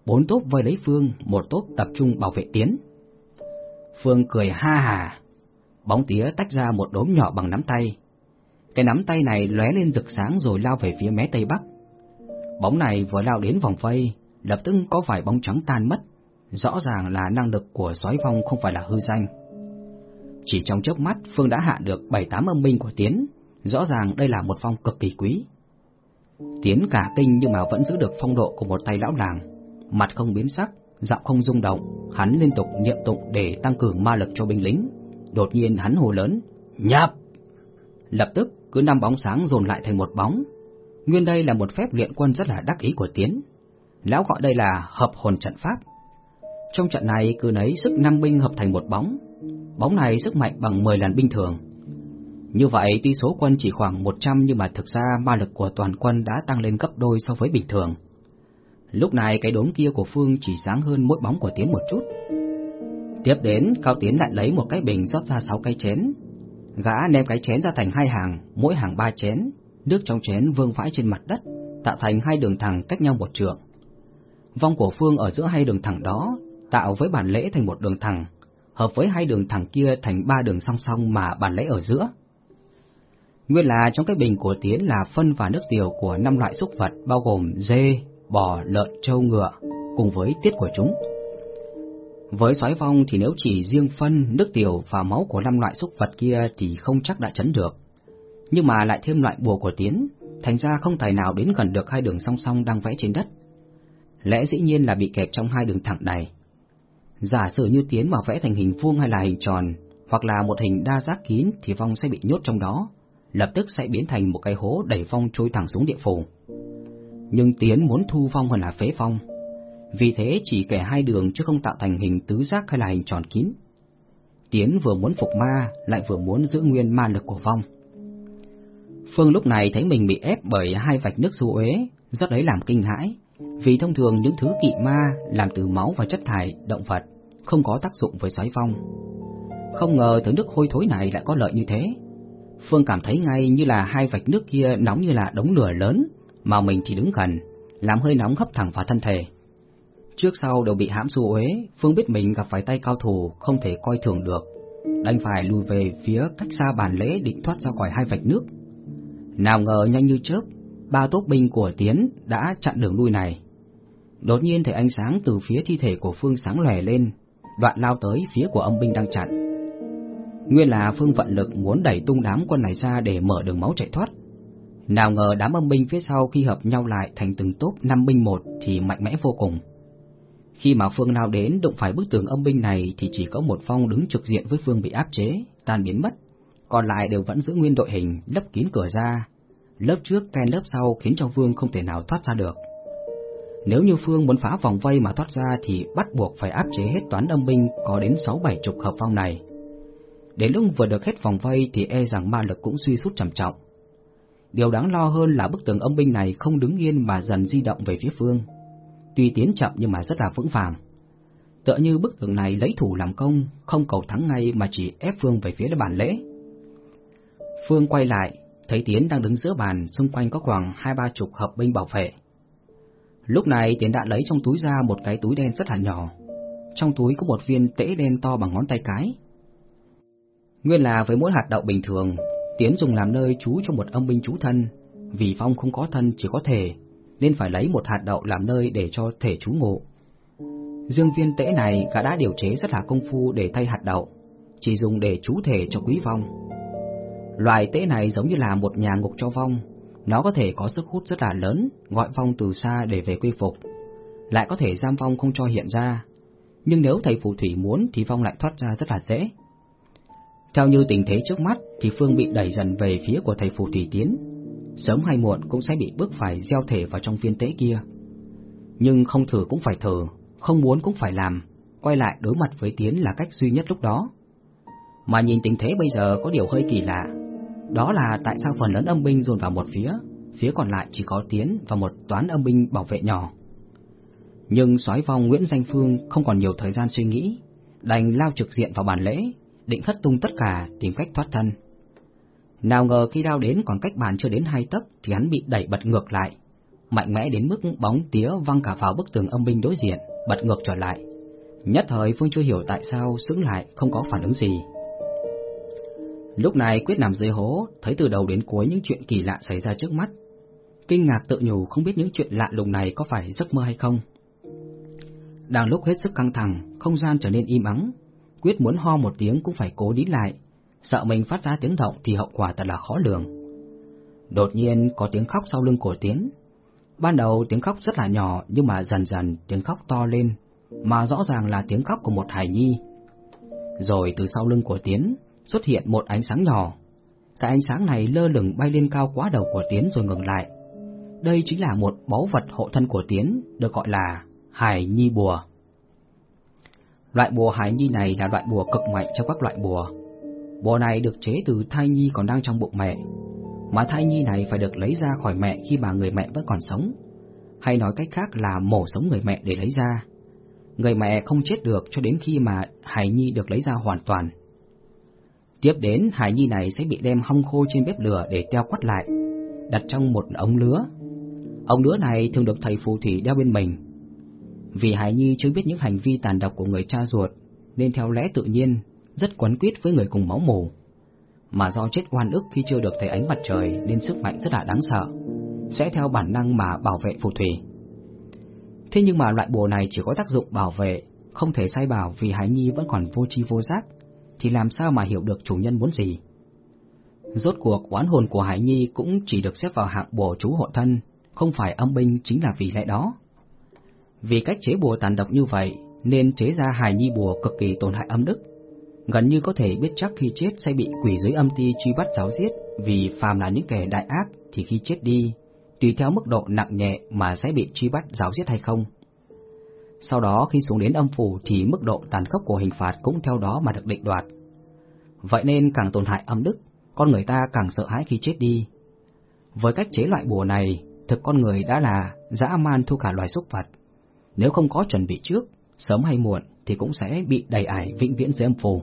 bốn tốp vây lấy Phương, một tốp tập trung bảo vệ tiến. Phương cười ha hà, bóng tía tách ra một đốm nhỏ bằng nắm tay. Cái nắm tay này lóe lên rực sáng rồi lao về phía mé tây bắc. Bóng này vừa lao đến vòng vây, lập tức có vài bóng trắng tan mất, Rõ ràng là năng lực của soái vong không phải là hư danh. Chỉ trong chớp mắt, Phương đã hạ được bảy tám âm minh của Tiến, rõ ràng đây là một phong cực kỳ quý. Tiến cả kinh nhưng mà vẫn giữ được phong độ của một tay lão làng, mặt không biến sắc, giọng không rung động, hắn liên tục niệm tụng để tăng cường ma lực cho binh lính. Đột nhiên hắn hồ lớn, nhập! Lập tức, cứ năm bóng sáng dồn lại thành một bóng. Nguyên đây là một phép luyện quân rất là đắc ý của Tiến. Lão gọi đây là hợp hồn trận pháp. Trong trận này cứ nấy sức năm binh hợp thành một bóng, bóng này sức mạnh bằng 10 lần binh thường. Như vậy tuy số quân chỉ khoảng 100 nhưng mà thực ra ma lực của toàn quân đã tăng lên gấp đôi so với bình thường. Lúc này cái đốm kia của Phương chỉ sáng hơn mỗi bóng của Tiến một chút. Tiếp đến, Cao Tiến lại lấy một cái bình rót ra 6 cái chén. Gã ném cái chén ra thành hai hàng, mỗi hàng ba chén, nước trong chén vương vãi trên mặt đất, tạo thành hai đường thẳng cách nhau một trượng. Vong của Phương ở giữa hai đường thẳng đó tạo với bản lễ thành một đường thẳng, hợp với hai đường thẳng kia thành ba đường song song mà bản lễ ở giữa. Nguyên là trong cái bình của Tiến là phân và nước tiểu của năm loại súc vật bao gồm dê, bò, lợn, trâu, ngựa, cùng với tiết của chúng. Với sói vong thì nếu chỉ riêng phân, nước tiểu và máu của năm loại súc vật kia thì không chắc đã chấn được. Nhưng mà lại thêm loại bùa của Tiến, thành ra không tài nào đến gần được hai đường song song đang vẽ trên đất. Lẽ dĩ nhiên là bị kẹp trong hai đường thẳng này, Giả sử như tiến mà vẽ thành hình vuông hay là hình tròn, hoặc là một hình đa giác kín thì vong sẽ bị nhốt trong đó, lập tức sẽ biến thành một cái hố đẩy phong trôi thẳng xuống địa phủ. Nhưng tiến muốn thu phong hơn là phế phong, vì thế chỉ kẻ hai đường chứ không tạo thành hình tứ giác hay là hình tròn kín. Tiến vừa muốn phục ma, lại vừa muốn giữ nguyên ma lực của phong. Phương lúc này thấy mình bị ép bởi hai vạch nước xu uế, rất lấy làm kinh hãi, vì thông thường những thứ kỵ ma làm từ máu và chất thải động vật không có tác dụng với xoáy phong. Không ngờ thứ nước hôi thối này lại có lợi như thế. Phương cảm thấy ngay như là hai vạch nước kia nóng như là đống lửa lớn, mà mình thì đứng gần, làm hơi nóng hấp thẳng vào thân thể. Trước sau đều bị hãm su uế, Phương biết mình gặp phải tay cao thủ không thể coi thường được, đành phải lùi về phía cách xa bàn lễ định thoát ra khỏi hai vạch nước. Nào ngờ nhanh như chớp, ba tốt binh của Tiến đã chặn đường lui này. Đột nhiên thấy ánh sáng từ phía thi thể của Phương sáng lòe lên, đoạn lao tới phía của âm binh đang chặn. Nguyên là Phương vận lực muốn đẩy tung đám quân này ra để mở đường máu chạy thoát. Nào ngờ đám âm binh phía sau khi hợp nhau lại thành từng tốp năm binh một thì mạnh mẽ vô cùng. Khi mà Phương nào đến đụng phải bức tường âm binh này thì chỉ có một phong đứng trực diện với Phương bị áp chế, tan biến mất, còn lại đều vẫn giữ nguyên đội hình, lấp kín cửa ra. Lớp trước ken lớp sau khiến cho Phương không thể nào thoát ra được. Nếu như Phương muốn phá vòng vây mà thoát ra thì bắt buộc phải áp chế hết toán âm binh có đến sáu bảy chục hợp phong này. Đến lúc vừa được hết vòng vây thì e rằng ma lực cũng suy sút trầm trọng. Điều đáng lo hơn là bức tường âm binh này không đứng yên mà dần di động về phía Phương tuy tiến chậm nhưng mà rất là vững vàng. Tựa như bức tường này lấy thủ làm công, không cầu thắng ngay mà chỉ ép Phương về phía bàn lễ. Phương quay lại, thấy Tiến đang đứng giữa bàn, xung quanh có khoảng hai ba chục hợp binh bảo vệ. Lúc này Tiến đã lấy trong túi ra một cái túi đen rất là nhỏ. Trong túi có một viên tễ đen to bằng ngón tay cái. Nguyên là với mỗi hạt đậu bình thường, Tiến dùng làm nơi trú cho một âm binh trú thân, vì Phong không có thân chỉ có thể nên phải lấy một hạt đậu làm nơi để cho thể trú ngộ. Dương viên tễ này cả đã điều chế rất là công phu để thay hạt đậu, chỉ dùng để trú thể cho quý vong. Loài tễ này giống như là một nhà ngục cho vong, nó có thể có sức hút rất là lớn, gọi vong từ xa để về quy phục, lại có thể giam vong không cho hiện ra. Nhưng nếu thầy phù thủy muốn thì vong lại thoát ra rất là dễ. Theo như tình thế trước mắt thì Phương bị đẩy dần về phía của thầy phù thủy tiến, sớm hay muộn cũng sẽ bị bước phải gieo thể vào trong viên tế kia. Nhưng không thử cũng phải thử, không muốn cũng phải làm, quay lại đối mặt với Tiến là cách duy nhất lúc đó. Mà nhìn tình thế bây giờ có điều hơi kỳ lạ, đó là tại sao phần lớn âm binh dồn vào một phía, phía còn lại chỉ có Tiến và một toán âm binh bảo vệ nhỏ. Nhưng soái vong Nguyễn Danh Phương không còn nhiều thời gian suy nghĩ, đành lao trực diện vào bàn lễ, định khất tung tất cả tìm cách thoát thân. Nào ngờ khi đao đến còn cách bàn chưa đến hai tấc thì hắn bị đẩy bật ngược lại, mạnh mẽ đến mức bóng tía văng cả vào bức tường âm binh đối diện, bật ngược trở lại. Nhất thời Phương chưa hiểu tại sao sững lại không có phản ứng gì. Lúc này Quyết nằm dưới hố, thấy từ đầu đến cuối những chuyện kỳ lạ xảy ra trước mắt. Kinh ngạc tự nhủ không biết những chuyện lạ lùng này có phải giấc mơ hay không. Đang lúc hết sức căng thẳng, không gian trở nên im ắng, Quyết muốn ho một tiếng cũng phải cố nín lại, sợ mình phát ra tiếng động thì hậu quả thật là khó lường. Đột nhiên có tiếng khóc sau lưng của Tiến. Ban đầu tiếng khóc rất là nhỏ nhưng mà dần dần tiếng khóc to lên, mà rõ ràng là tiếng khóc của một hài nhi. Rồi từ sau lưng của Tiến xuất hiện một ánh sáng nhỏ. Cái ánh sáng này lơ lửng bay lên cao quá đầu của Tiến rồi ngừng lại. Đây chính là một báu vật hộ thân của Tiến, được gọi là hài Nhi Bùa. Loại bùa Hải Nhi này là loại bùa cực mạnh trong các loại bùa, Bùa này được chế từ thai nhi còn đang trong bụng mẹ, mà thai nhi này phải được lấy ra khỏi mẹ khi mà người mẹ vẫn còn sống, hay nói cách khác là mổ sống người mẹ để lấy ra. Người mẹ không chết được cho đến khi mà hài nhi được lấy ra hoàn toàn. Tiếp đến, hài nhi này sẽ bị đem hong khô trên bếp lửa để teo quắt lại, đặt trong một ống lứa. Ống lứa này thường được thầy phù thủy đeo bên mình. Vì Hải nhi chưa biết những hành vi tàn độc của người cha ruột, nên theo lẽ tự nhiên rất quấn quýt với người cùng máu mù. Mà do chết oan ức khi chưa được thấy ánh mặt trời nên sức mạnh rất là đáng sợ, sẽ theo bản năng mà bảo vệ phù thủy. Thế nhưng mà loại bùa này chỉ có tác dụng bảo vệ, không thể sai bảo vì Hải Nhi vẫn còn vô tri vô giác, thì làm sao mà hiểu được chủ nhân muốn gì. Rốt cuộc oán hồn của Hải Nhi cũng chỉ được xếp vào hạng bùa chú hộ thân, không phải âm binh chính là vì lẽ đó. Vì cách chế bùa tàn độc như vậy, nên chế ra hài Nhi bùa cực kỳ tổn hại âm đức, gần như có thể biết chắc khi chết sẽ bị quỷ dưới âm ti truy bắt giáo giết, vì phàm là những kẻ đại ác thì khi chết đi, tùy theo mức độ nặng nhẹ mà sẽ bị truy bắt giáo giết hay không. Sau đó khi xuống đến âm phủ thì mức độ tàn khốc của hình phạt cũng theo đó mà được định đoạt. Vậy nên càng tổn hại âm đức, con người ta càng sợ hãi khi chết đi. Với cách chế loại bùa này, thực con người đã là dã man thu cả loài súc vật. Nếu không có chuẩn bị trước, sớm hay muộn thì cũng sẽ bị đầy ải vĩnh viễn dưới âm phù.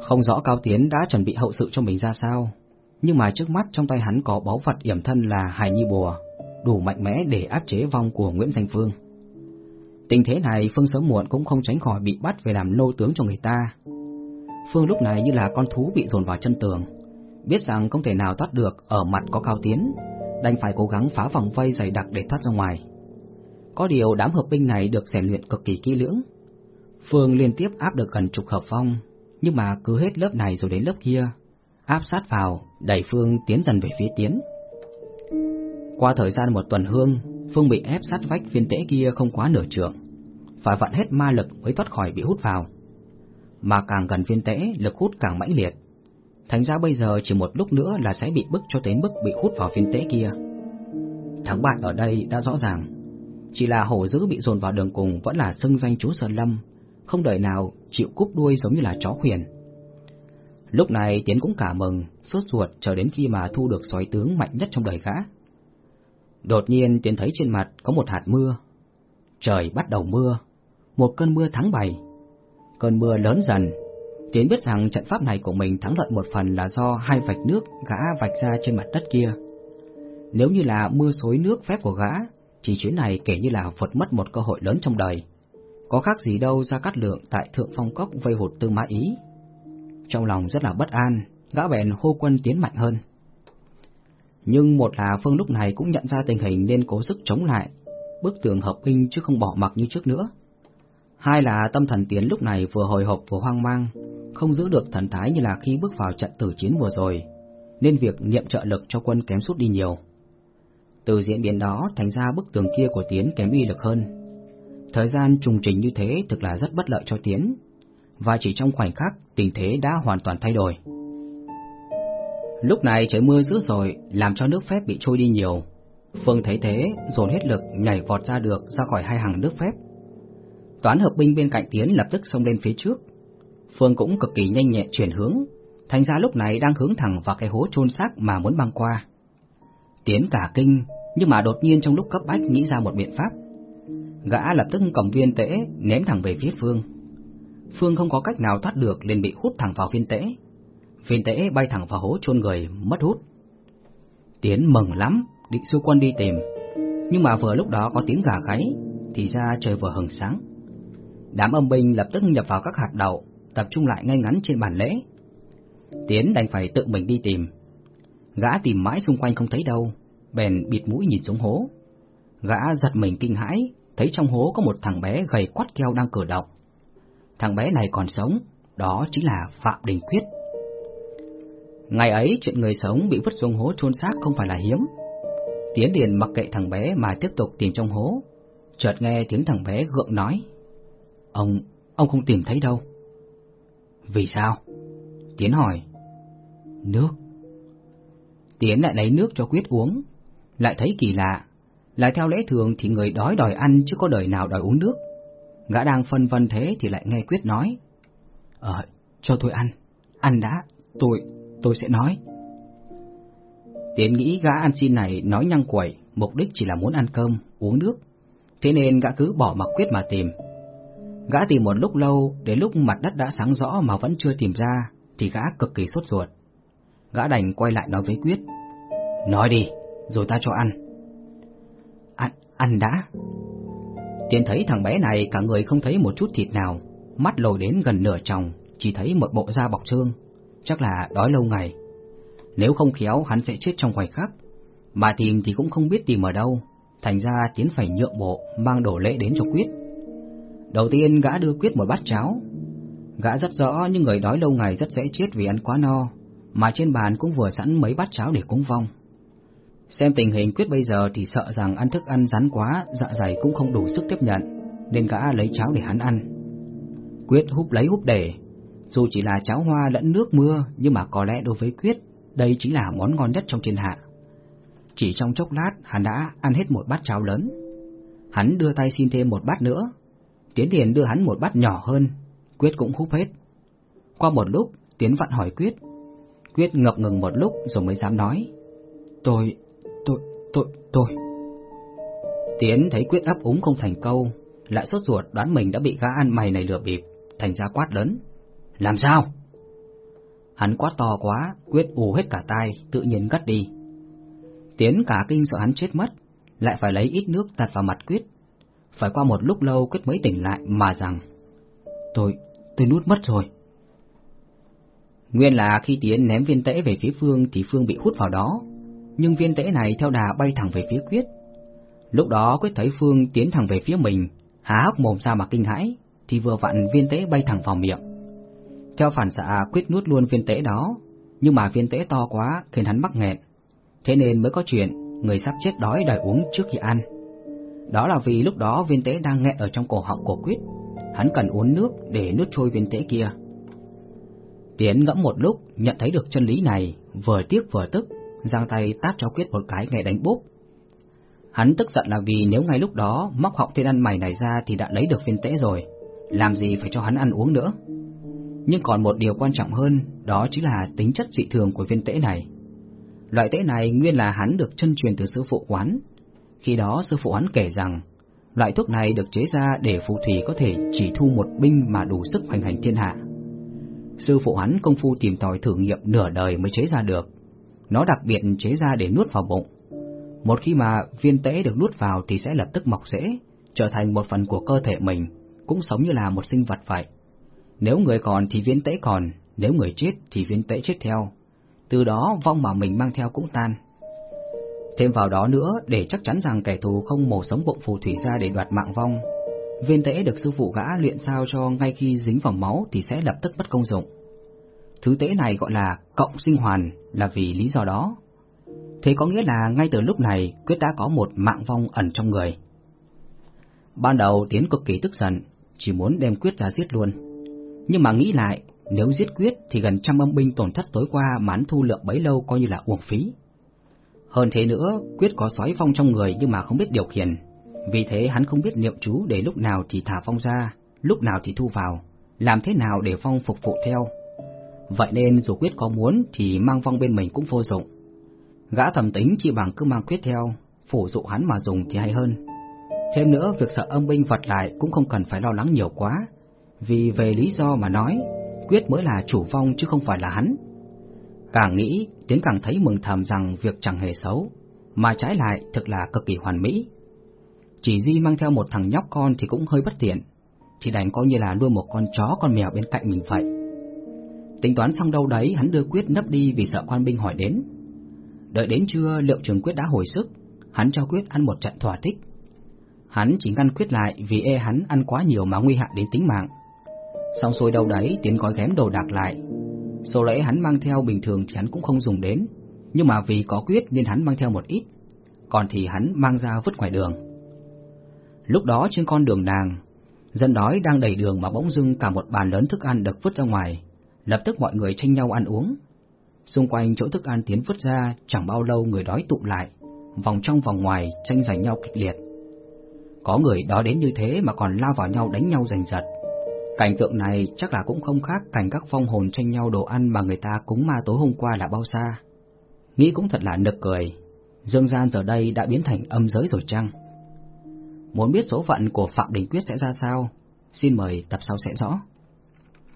Không rõ Cao Tiến đã chuẩn bị hậu sự cho mình ra sao, nhưng mà trước mắt trong tay hắn có báu vật yểm thân là hải nhi bùa, đủ mạnh mẽ để áp chế vong của Nguyễn Danh Phương. Tình thế này Phương sớm muộn cũng không tránh khỏi bị bắt về làm nô tướng cho người ta. Phương lúc này như là con thú bị dồn vào chân tường, biết rằng không thể nào thoát được ở mặt có Cao Tiến, đành phải cố gắng phá vòng vây dày đặc để thoát ra ngoài. Có điều đám hợp binh này được rèn luyện cực kỳ kỹ lưỡng. Phương liên tiếp áp được gần chục hợp phong, nhưng mà cứ hết lớp này rồi đến lớp kia, áp sát vào, đẩy Phương tiến dần về phía tiến. Qua thời gian một tuần hương, Phương bị ép sát vách viên tễ kia không quá nửa trượng, phải vận hết ma lực mới thoát khỏi bị hút vào. Mà càng gần viên tễ, lực hút càng mãnh liệt. Thành ra bây giờ chỉ một lúc nữa là sẽ bị bức cho đến bức bị hút vào viên tễ kia. Thắng bại ở đây đã rõ ràng, chỉ là hổ dữ bị dồn vào đường cùng vẫn là xưng danh chú Sơn Lâm, không đời nào chịu cúp đuôi giống như là chó khuyển. Lúc này Tiến cũng cả mừng, sốt ruột chờ đến khi mà thu được sói tướng mạnh nhất trong đời gã. Đột nhiên Tiến thấy trên mặt có một hạt mưa. Trời bắt đầu mưa, một cơn mưa tháng bảy. Cơn mưa lớn dần, Tiến biết rằng trận pháp này của mình thắng lợi một phần là do hai vạch nước gã vạch ra trên mặt đất kia. Nếu như là mưa xối nước phép của gã, chỉ chuyến này kể như là vượt mất một cơ hội lớn trong đời. Có khác gì đâu ra cắt lượng tại thượng phong cốc vây hụt tư mã ý. Trong lòng rất là bất an, gã bèn hô quân tiến mạnh hơn. Nhưng một là Phương lúc này cũng nhận ra tình hình nên cố sức chống lại, bức tường hợp binh chứ không bỏ mặc như trước nữa. Hai là tâm thần tiến lúc này vừa hồi hộp vừa hoang mang, không giữ được thần thái như là khi bước vào trận tử chiến vừa rồi, nên việc niệm trợ lực cho quân kém sút đi nhiều. Từ diễn biến đó thành ra bức tường kia của Tiến kém uy lực hơn. Thời gian trùng trình như thế thực là rất bất lợi cho Tiến, và chỉ trong khoảnh khắc tình thế đã hoàn toàn thay đổi. Lúc này trời mưa dữ rồi, làm cho nước phép bị trôi đi nhiều. Phương thấy thế, dồn hết lực nhảy vọt ra được ra khỏi hai hàng nước phép. Toán hợp binh bên cạnh Tiến lập tức xông lên phía trước. Phương cũng cực kỳ nhanh nhẹn chuyển hướng, thành ra lúc này đang hướng thẳng vào cái hố chôn xác mà muốn băng qua. Tiến cả kinh, nhưng mà đột nhiên trong lúc cấp bách nghĩ ra một biện pháp. Gã lập tức cầm viên tễ ném thẳng về phía Phương. Phương không có cách nào thoát được liền bị hút thẳng vào viên tễ. Viên tễ bay thẳng vào hố chôn người, mất hút. Tiến mừng lắm, định xua quân đi tìm. Nhưng mà vừa lúc đó có tiếng gà gáy, thì ra trời vừa hừng sáng. Đám âm binh lập tức nhập vào các hạt đậu, tập trung lại ngay ngắn trên bàn lễ. Tiến đành phải tự mình đi tìm. Gã tìm mãi xung quanh không thấy đâu, bèn bịt mũi nhìn xuống hố. Gã giật mình kinh hãi, thấy trong hố có một thằng bé gầy quắt keo đang cử động. Thằng bé này còn sống, đó chính là Phạm Đình Quyết. Ngày ấy chuyện người sống bị vứt xuống hố chôn xác không phải là hiếm. Tiến Điền mặc kệ thằng bé mà tiếp tục tìm trong hố. Chợt nghe tiếng thằng bé gượng nói. Ông, ông không tìm thấy đâu. Vì sao? Tiến hỏi. Nước. Tiến lại lấy nước cho Quyết uống, lại thấy kỳ lạ, lại theo lẽ thường thì người đói đòi ăn chứ có đời nào đòi uống nước. Gã đang phân vân thế thì lại nghe Quyết nói. Ờ, cho tôi ăn, ăn đã, tôi, tôi sẽ nói. Tiến nghĩ gã ăn xin này nói nhăng quẩy, mục đích chỉ là muốn ăn cơm, uống nước. Thế nên gã cứ bỏ mặc Quyết mà tìm. Gã tìm một lúc lâu, đến lúc mặt đất đã sáng rõ mà vẫn chưa tìm ra, thì gã cực kỳ sốt ruột. Gã đành quay lại nói với Quyết. Nói đi, rồi ta cho ăn. Ăn, ăn đã. Tiến thấy thằng bé này cả người không thấy một chút thịt nào, mắt lồi đến gần nửa tròng, chỉ thấy một bộ da bọc xương, chắc là đói lâu ngày. Nếu không khéo hắn sẽ chết trong khoảnh khắc, mà tìm thì cũng không biết tìm ở đâu, thành ra Tiến phải nhượng bộ mang đồ lễ đến cho Quyết. Đầu tiên gã đưa Quyết một bát cháo. Gã rất rõ những người đói lâu ngày rất dễ chết vì ăn quá no, mà trên bàn cũng vừa sẵn mấy bát cháo để cúng vong. Xem tình hình Quyết bây giờ thì sợ rằng ăn thức ăn rắn quá, dạ dày cũng không đủ sức tiếp nhận, nên gã lấy cháo để hắn ăn. Quyết húp lấy húp để, dù chỉ là cháo hoa lẫn nước mưa, nhưng mà có lẽ đối với Quyết, đây chính là món ngon nhất trong thiên hạ. Chỉ trong chốc lát, hắn đã ăn hết một bát cháo lớn. Hắn đưa tay xin thêm một bát nữa. Tiến Thiền đưa hắn một bát nhỏ hơn, Quyết cũng húp hết. Qua một lúc, Tiến vặn hỏi Quyết. Quyết ngập ngừng một lúc rồi mới dám nói. Tôi, tôi, tôi, tôi. Tiến thấy Quyết ấp úng không thành câu, lại sốt ruột đoán mình đã bị gã ăn mày này lừa bịp, thành ra quát lớn. Làm sao? Hắn quát to quá, quyết ù hết cả tai, tự nhiên gắt đi. Tiến cả kinh sợ hắn chết mất, lại phải lấy ít nước tạt vào mặt quyết. Phải qua một lúc lâu quyết mới tỉnh lại mà rằng Tôi, tôi nuốt mất rồi. Nguyên là khi Tiến ném viên tễ về phía Phương thì Phương bị hút vào đó, nhưng viên tễ này theo đà bay thẳng về phía Quyết. Lúc đó Quyết thấy Phương tiến thẳng về phía mình, há hốc mồm ra mà kinh hãi, thì vừa vặn viên tễ bay thẳng vào miệng. Theo phản xạ Quyết nuốt luôn viên tễ đó, nhưng mà viên tễ to quá khiến hắn mắc nghẹn, thế nên mới có chuyện người sắp chết đói đòi uống trước khi ăn. Đó là vì lúc đó viên tễ đang nghẹn ở trong cổ họng của Quyết, hắn cần uống nước để nuốt trôi viên tễ kia. Tiến ngẫm một lúc, nhận thấy được chân lý này, vừa tiếc vừa tức, giang tay tát cho Quyết một cái ngay đánh bốp. Hắn tức giận là vì nếu ngay lúc đó móc họng tên ăn mày này ra thì đã lấy được viên tễ rồi, làm gì phải cho hắn ăn uống nữa. Nhưng còn một điều quan trọng hơn, đó chính là tính chất dị thường của viên tễ này. Loại tễ này nguyên là hắn được chân truyền từ sư phụ quán. Khi đó sư phụ hắn kể rằng, loại thuốc này được chế ra để phù thủy có thể chỉ thu một binh mà đủ sức hoành hành thiên hạ. Sư phụ hắn công phu tìm tòi thử nghiệm nửa đời mới chế ra được. Nó đặc biệt chế ra để nuốt vào bụng. Một khi mà viên tễ được nuốt vào thì sẽ lập tức mọc rễ, trở thành một phần của cơ thể mình, cũng sống như là một sinh vật vậy. Nếu người còn thì viên tễ còn, nếu người chết thì viên tễ chết theo. Từ đó vong mà mình mang theo cũng tan. Thêm vào đó nữa, để chắc chắn rằng kẻ thù không mổ sống bụng phù thủy ra để đoạt mạng vong, viên tễ được sư phụ gã luyện sao cho ngay khi dính vào máu thì sẽ lập tức bất công dụng. Thứ tễ này gọi là cộng sinh hoàn là vì lý do đó. Thế có nghĩa là ngay từ lúc này Quyết đã có một mạng vong ẩn trong người. Ban đầu Tiến cực kỳ tức giận, chỉ muốn đem Quyết ra giết luôn. Nhưng mà nghĩ lại, nếu giết Quyết thì gần trăm âm binh tổn thất tối qua mán thu lượng bấy lâu coi như là uổng phí. Hơn thế nữa, Quyết có xoáy phong trong người nhưng mà không biết điều khiển. Vì thế hắn không biết niệm chú để lúc nào thì thả phong ra, lúc nào thì thu vào, làm thế nào để phong phục vụ theo. Vậy nên dù Quyết có muốn thì mang phong bên mình cũng vô dụng. Gã thầm tính chỉ bằng cứ mang Quyết theo, phủ dụ hắn mà dùng thì hay hơn. Thêm nữa, việc sợ âm binh vật lại cũng không cần phải lo lắng nhiều quá, vì về lý do mà nói, Quyết mới là chủ phong chứ không phải là hắn. Càng nghĩ, Tiến càng thấy mừng thầm rằng việc chẳng hề xấu, mà trái lại thực là cực kỳ hoàn mỹ. Chỉ Duy mang theo một thằng nhóc con thì cũng hơi bất tiện, thì đành coi như là nuôi một con chó con mèo bên cạnh mình vậy. Tính toán xong đâu đấy, hắn đưa Quyết nấp đi vì sợ quan binh hỏi đến. Đợi đến trưa, liệu trường Quyết đã hồi sức, hắn cho Quyết ăn một trận thỏa thích. Hắn chỉ ngăn Quyết lại vì e hắn ăn quá nhiều mà nguy hại đến tính mạng. Xong xuôi đâu đấy, Tiến gói ghém đồ đạc lại. Số lễ hắn mang theo bình thường thì hắn cũng không dùng đến, nhưng mà vì có Quyết nên hắn mang theo một ít, còn thì hắn mang ra vứt ngoài đường. Lúc đó trên con đường nàng, dân đói đang đầy đường mà bỗng dưng cả một bàn lớn thức ăn được vứt ra ngoài, lập tức mọi người tranh nhau ăn uống. Xung quanh chỗ thức ăn tiến vứt ra, chẳng bao lâu người đói tụ lại, vòng trong vòng ngoài tranh giành nhau kịch liệt. Có người đó đến như thế mà còn lao vào nhau đánh nhau giành giật. Cảnh tượng này chắc là cũng không khác cảnh các phong hồn tranh nhau đồ ăn mà người ta cúng ma tối hôm qua là bao xa. Nghĩ cũng thật là nực cười, dương gian giờ đây đã biến thành âm giới rồi chăng? Muốn biết số phận của Phạm Đình Quyết sẽ ra sao? Xin mời tập sau sẽ rõ.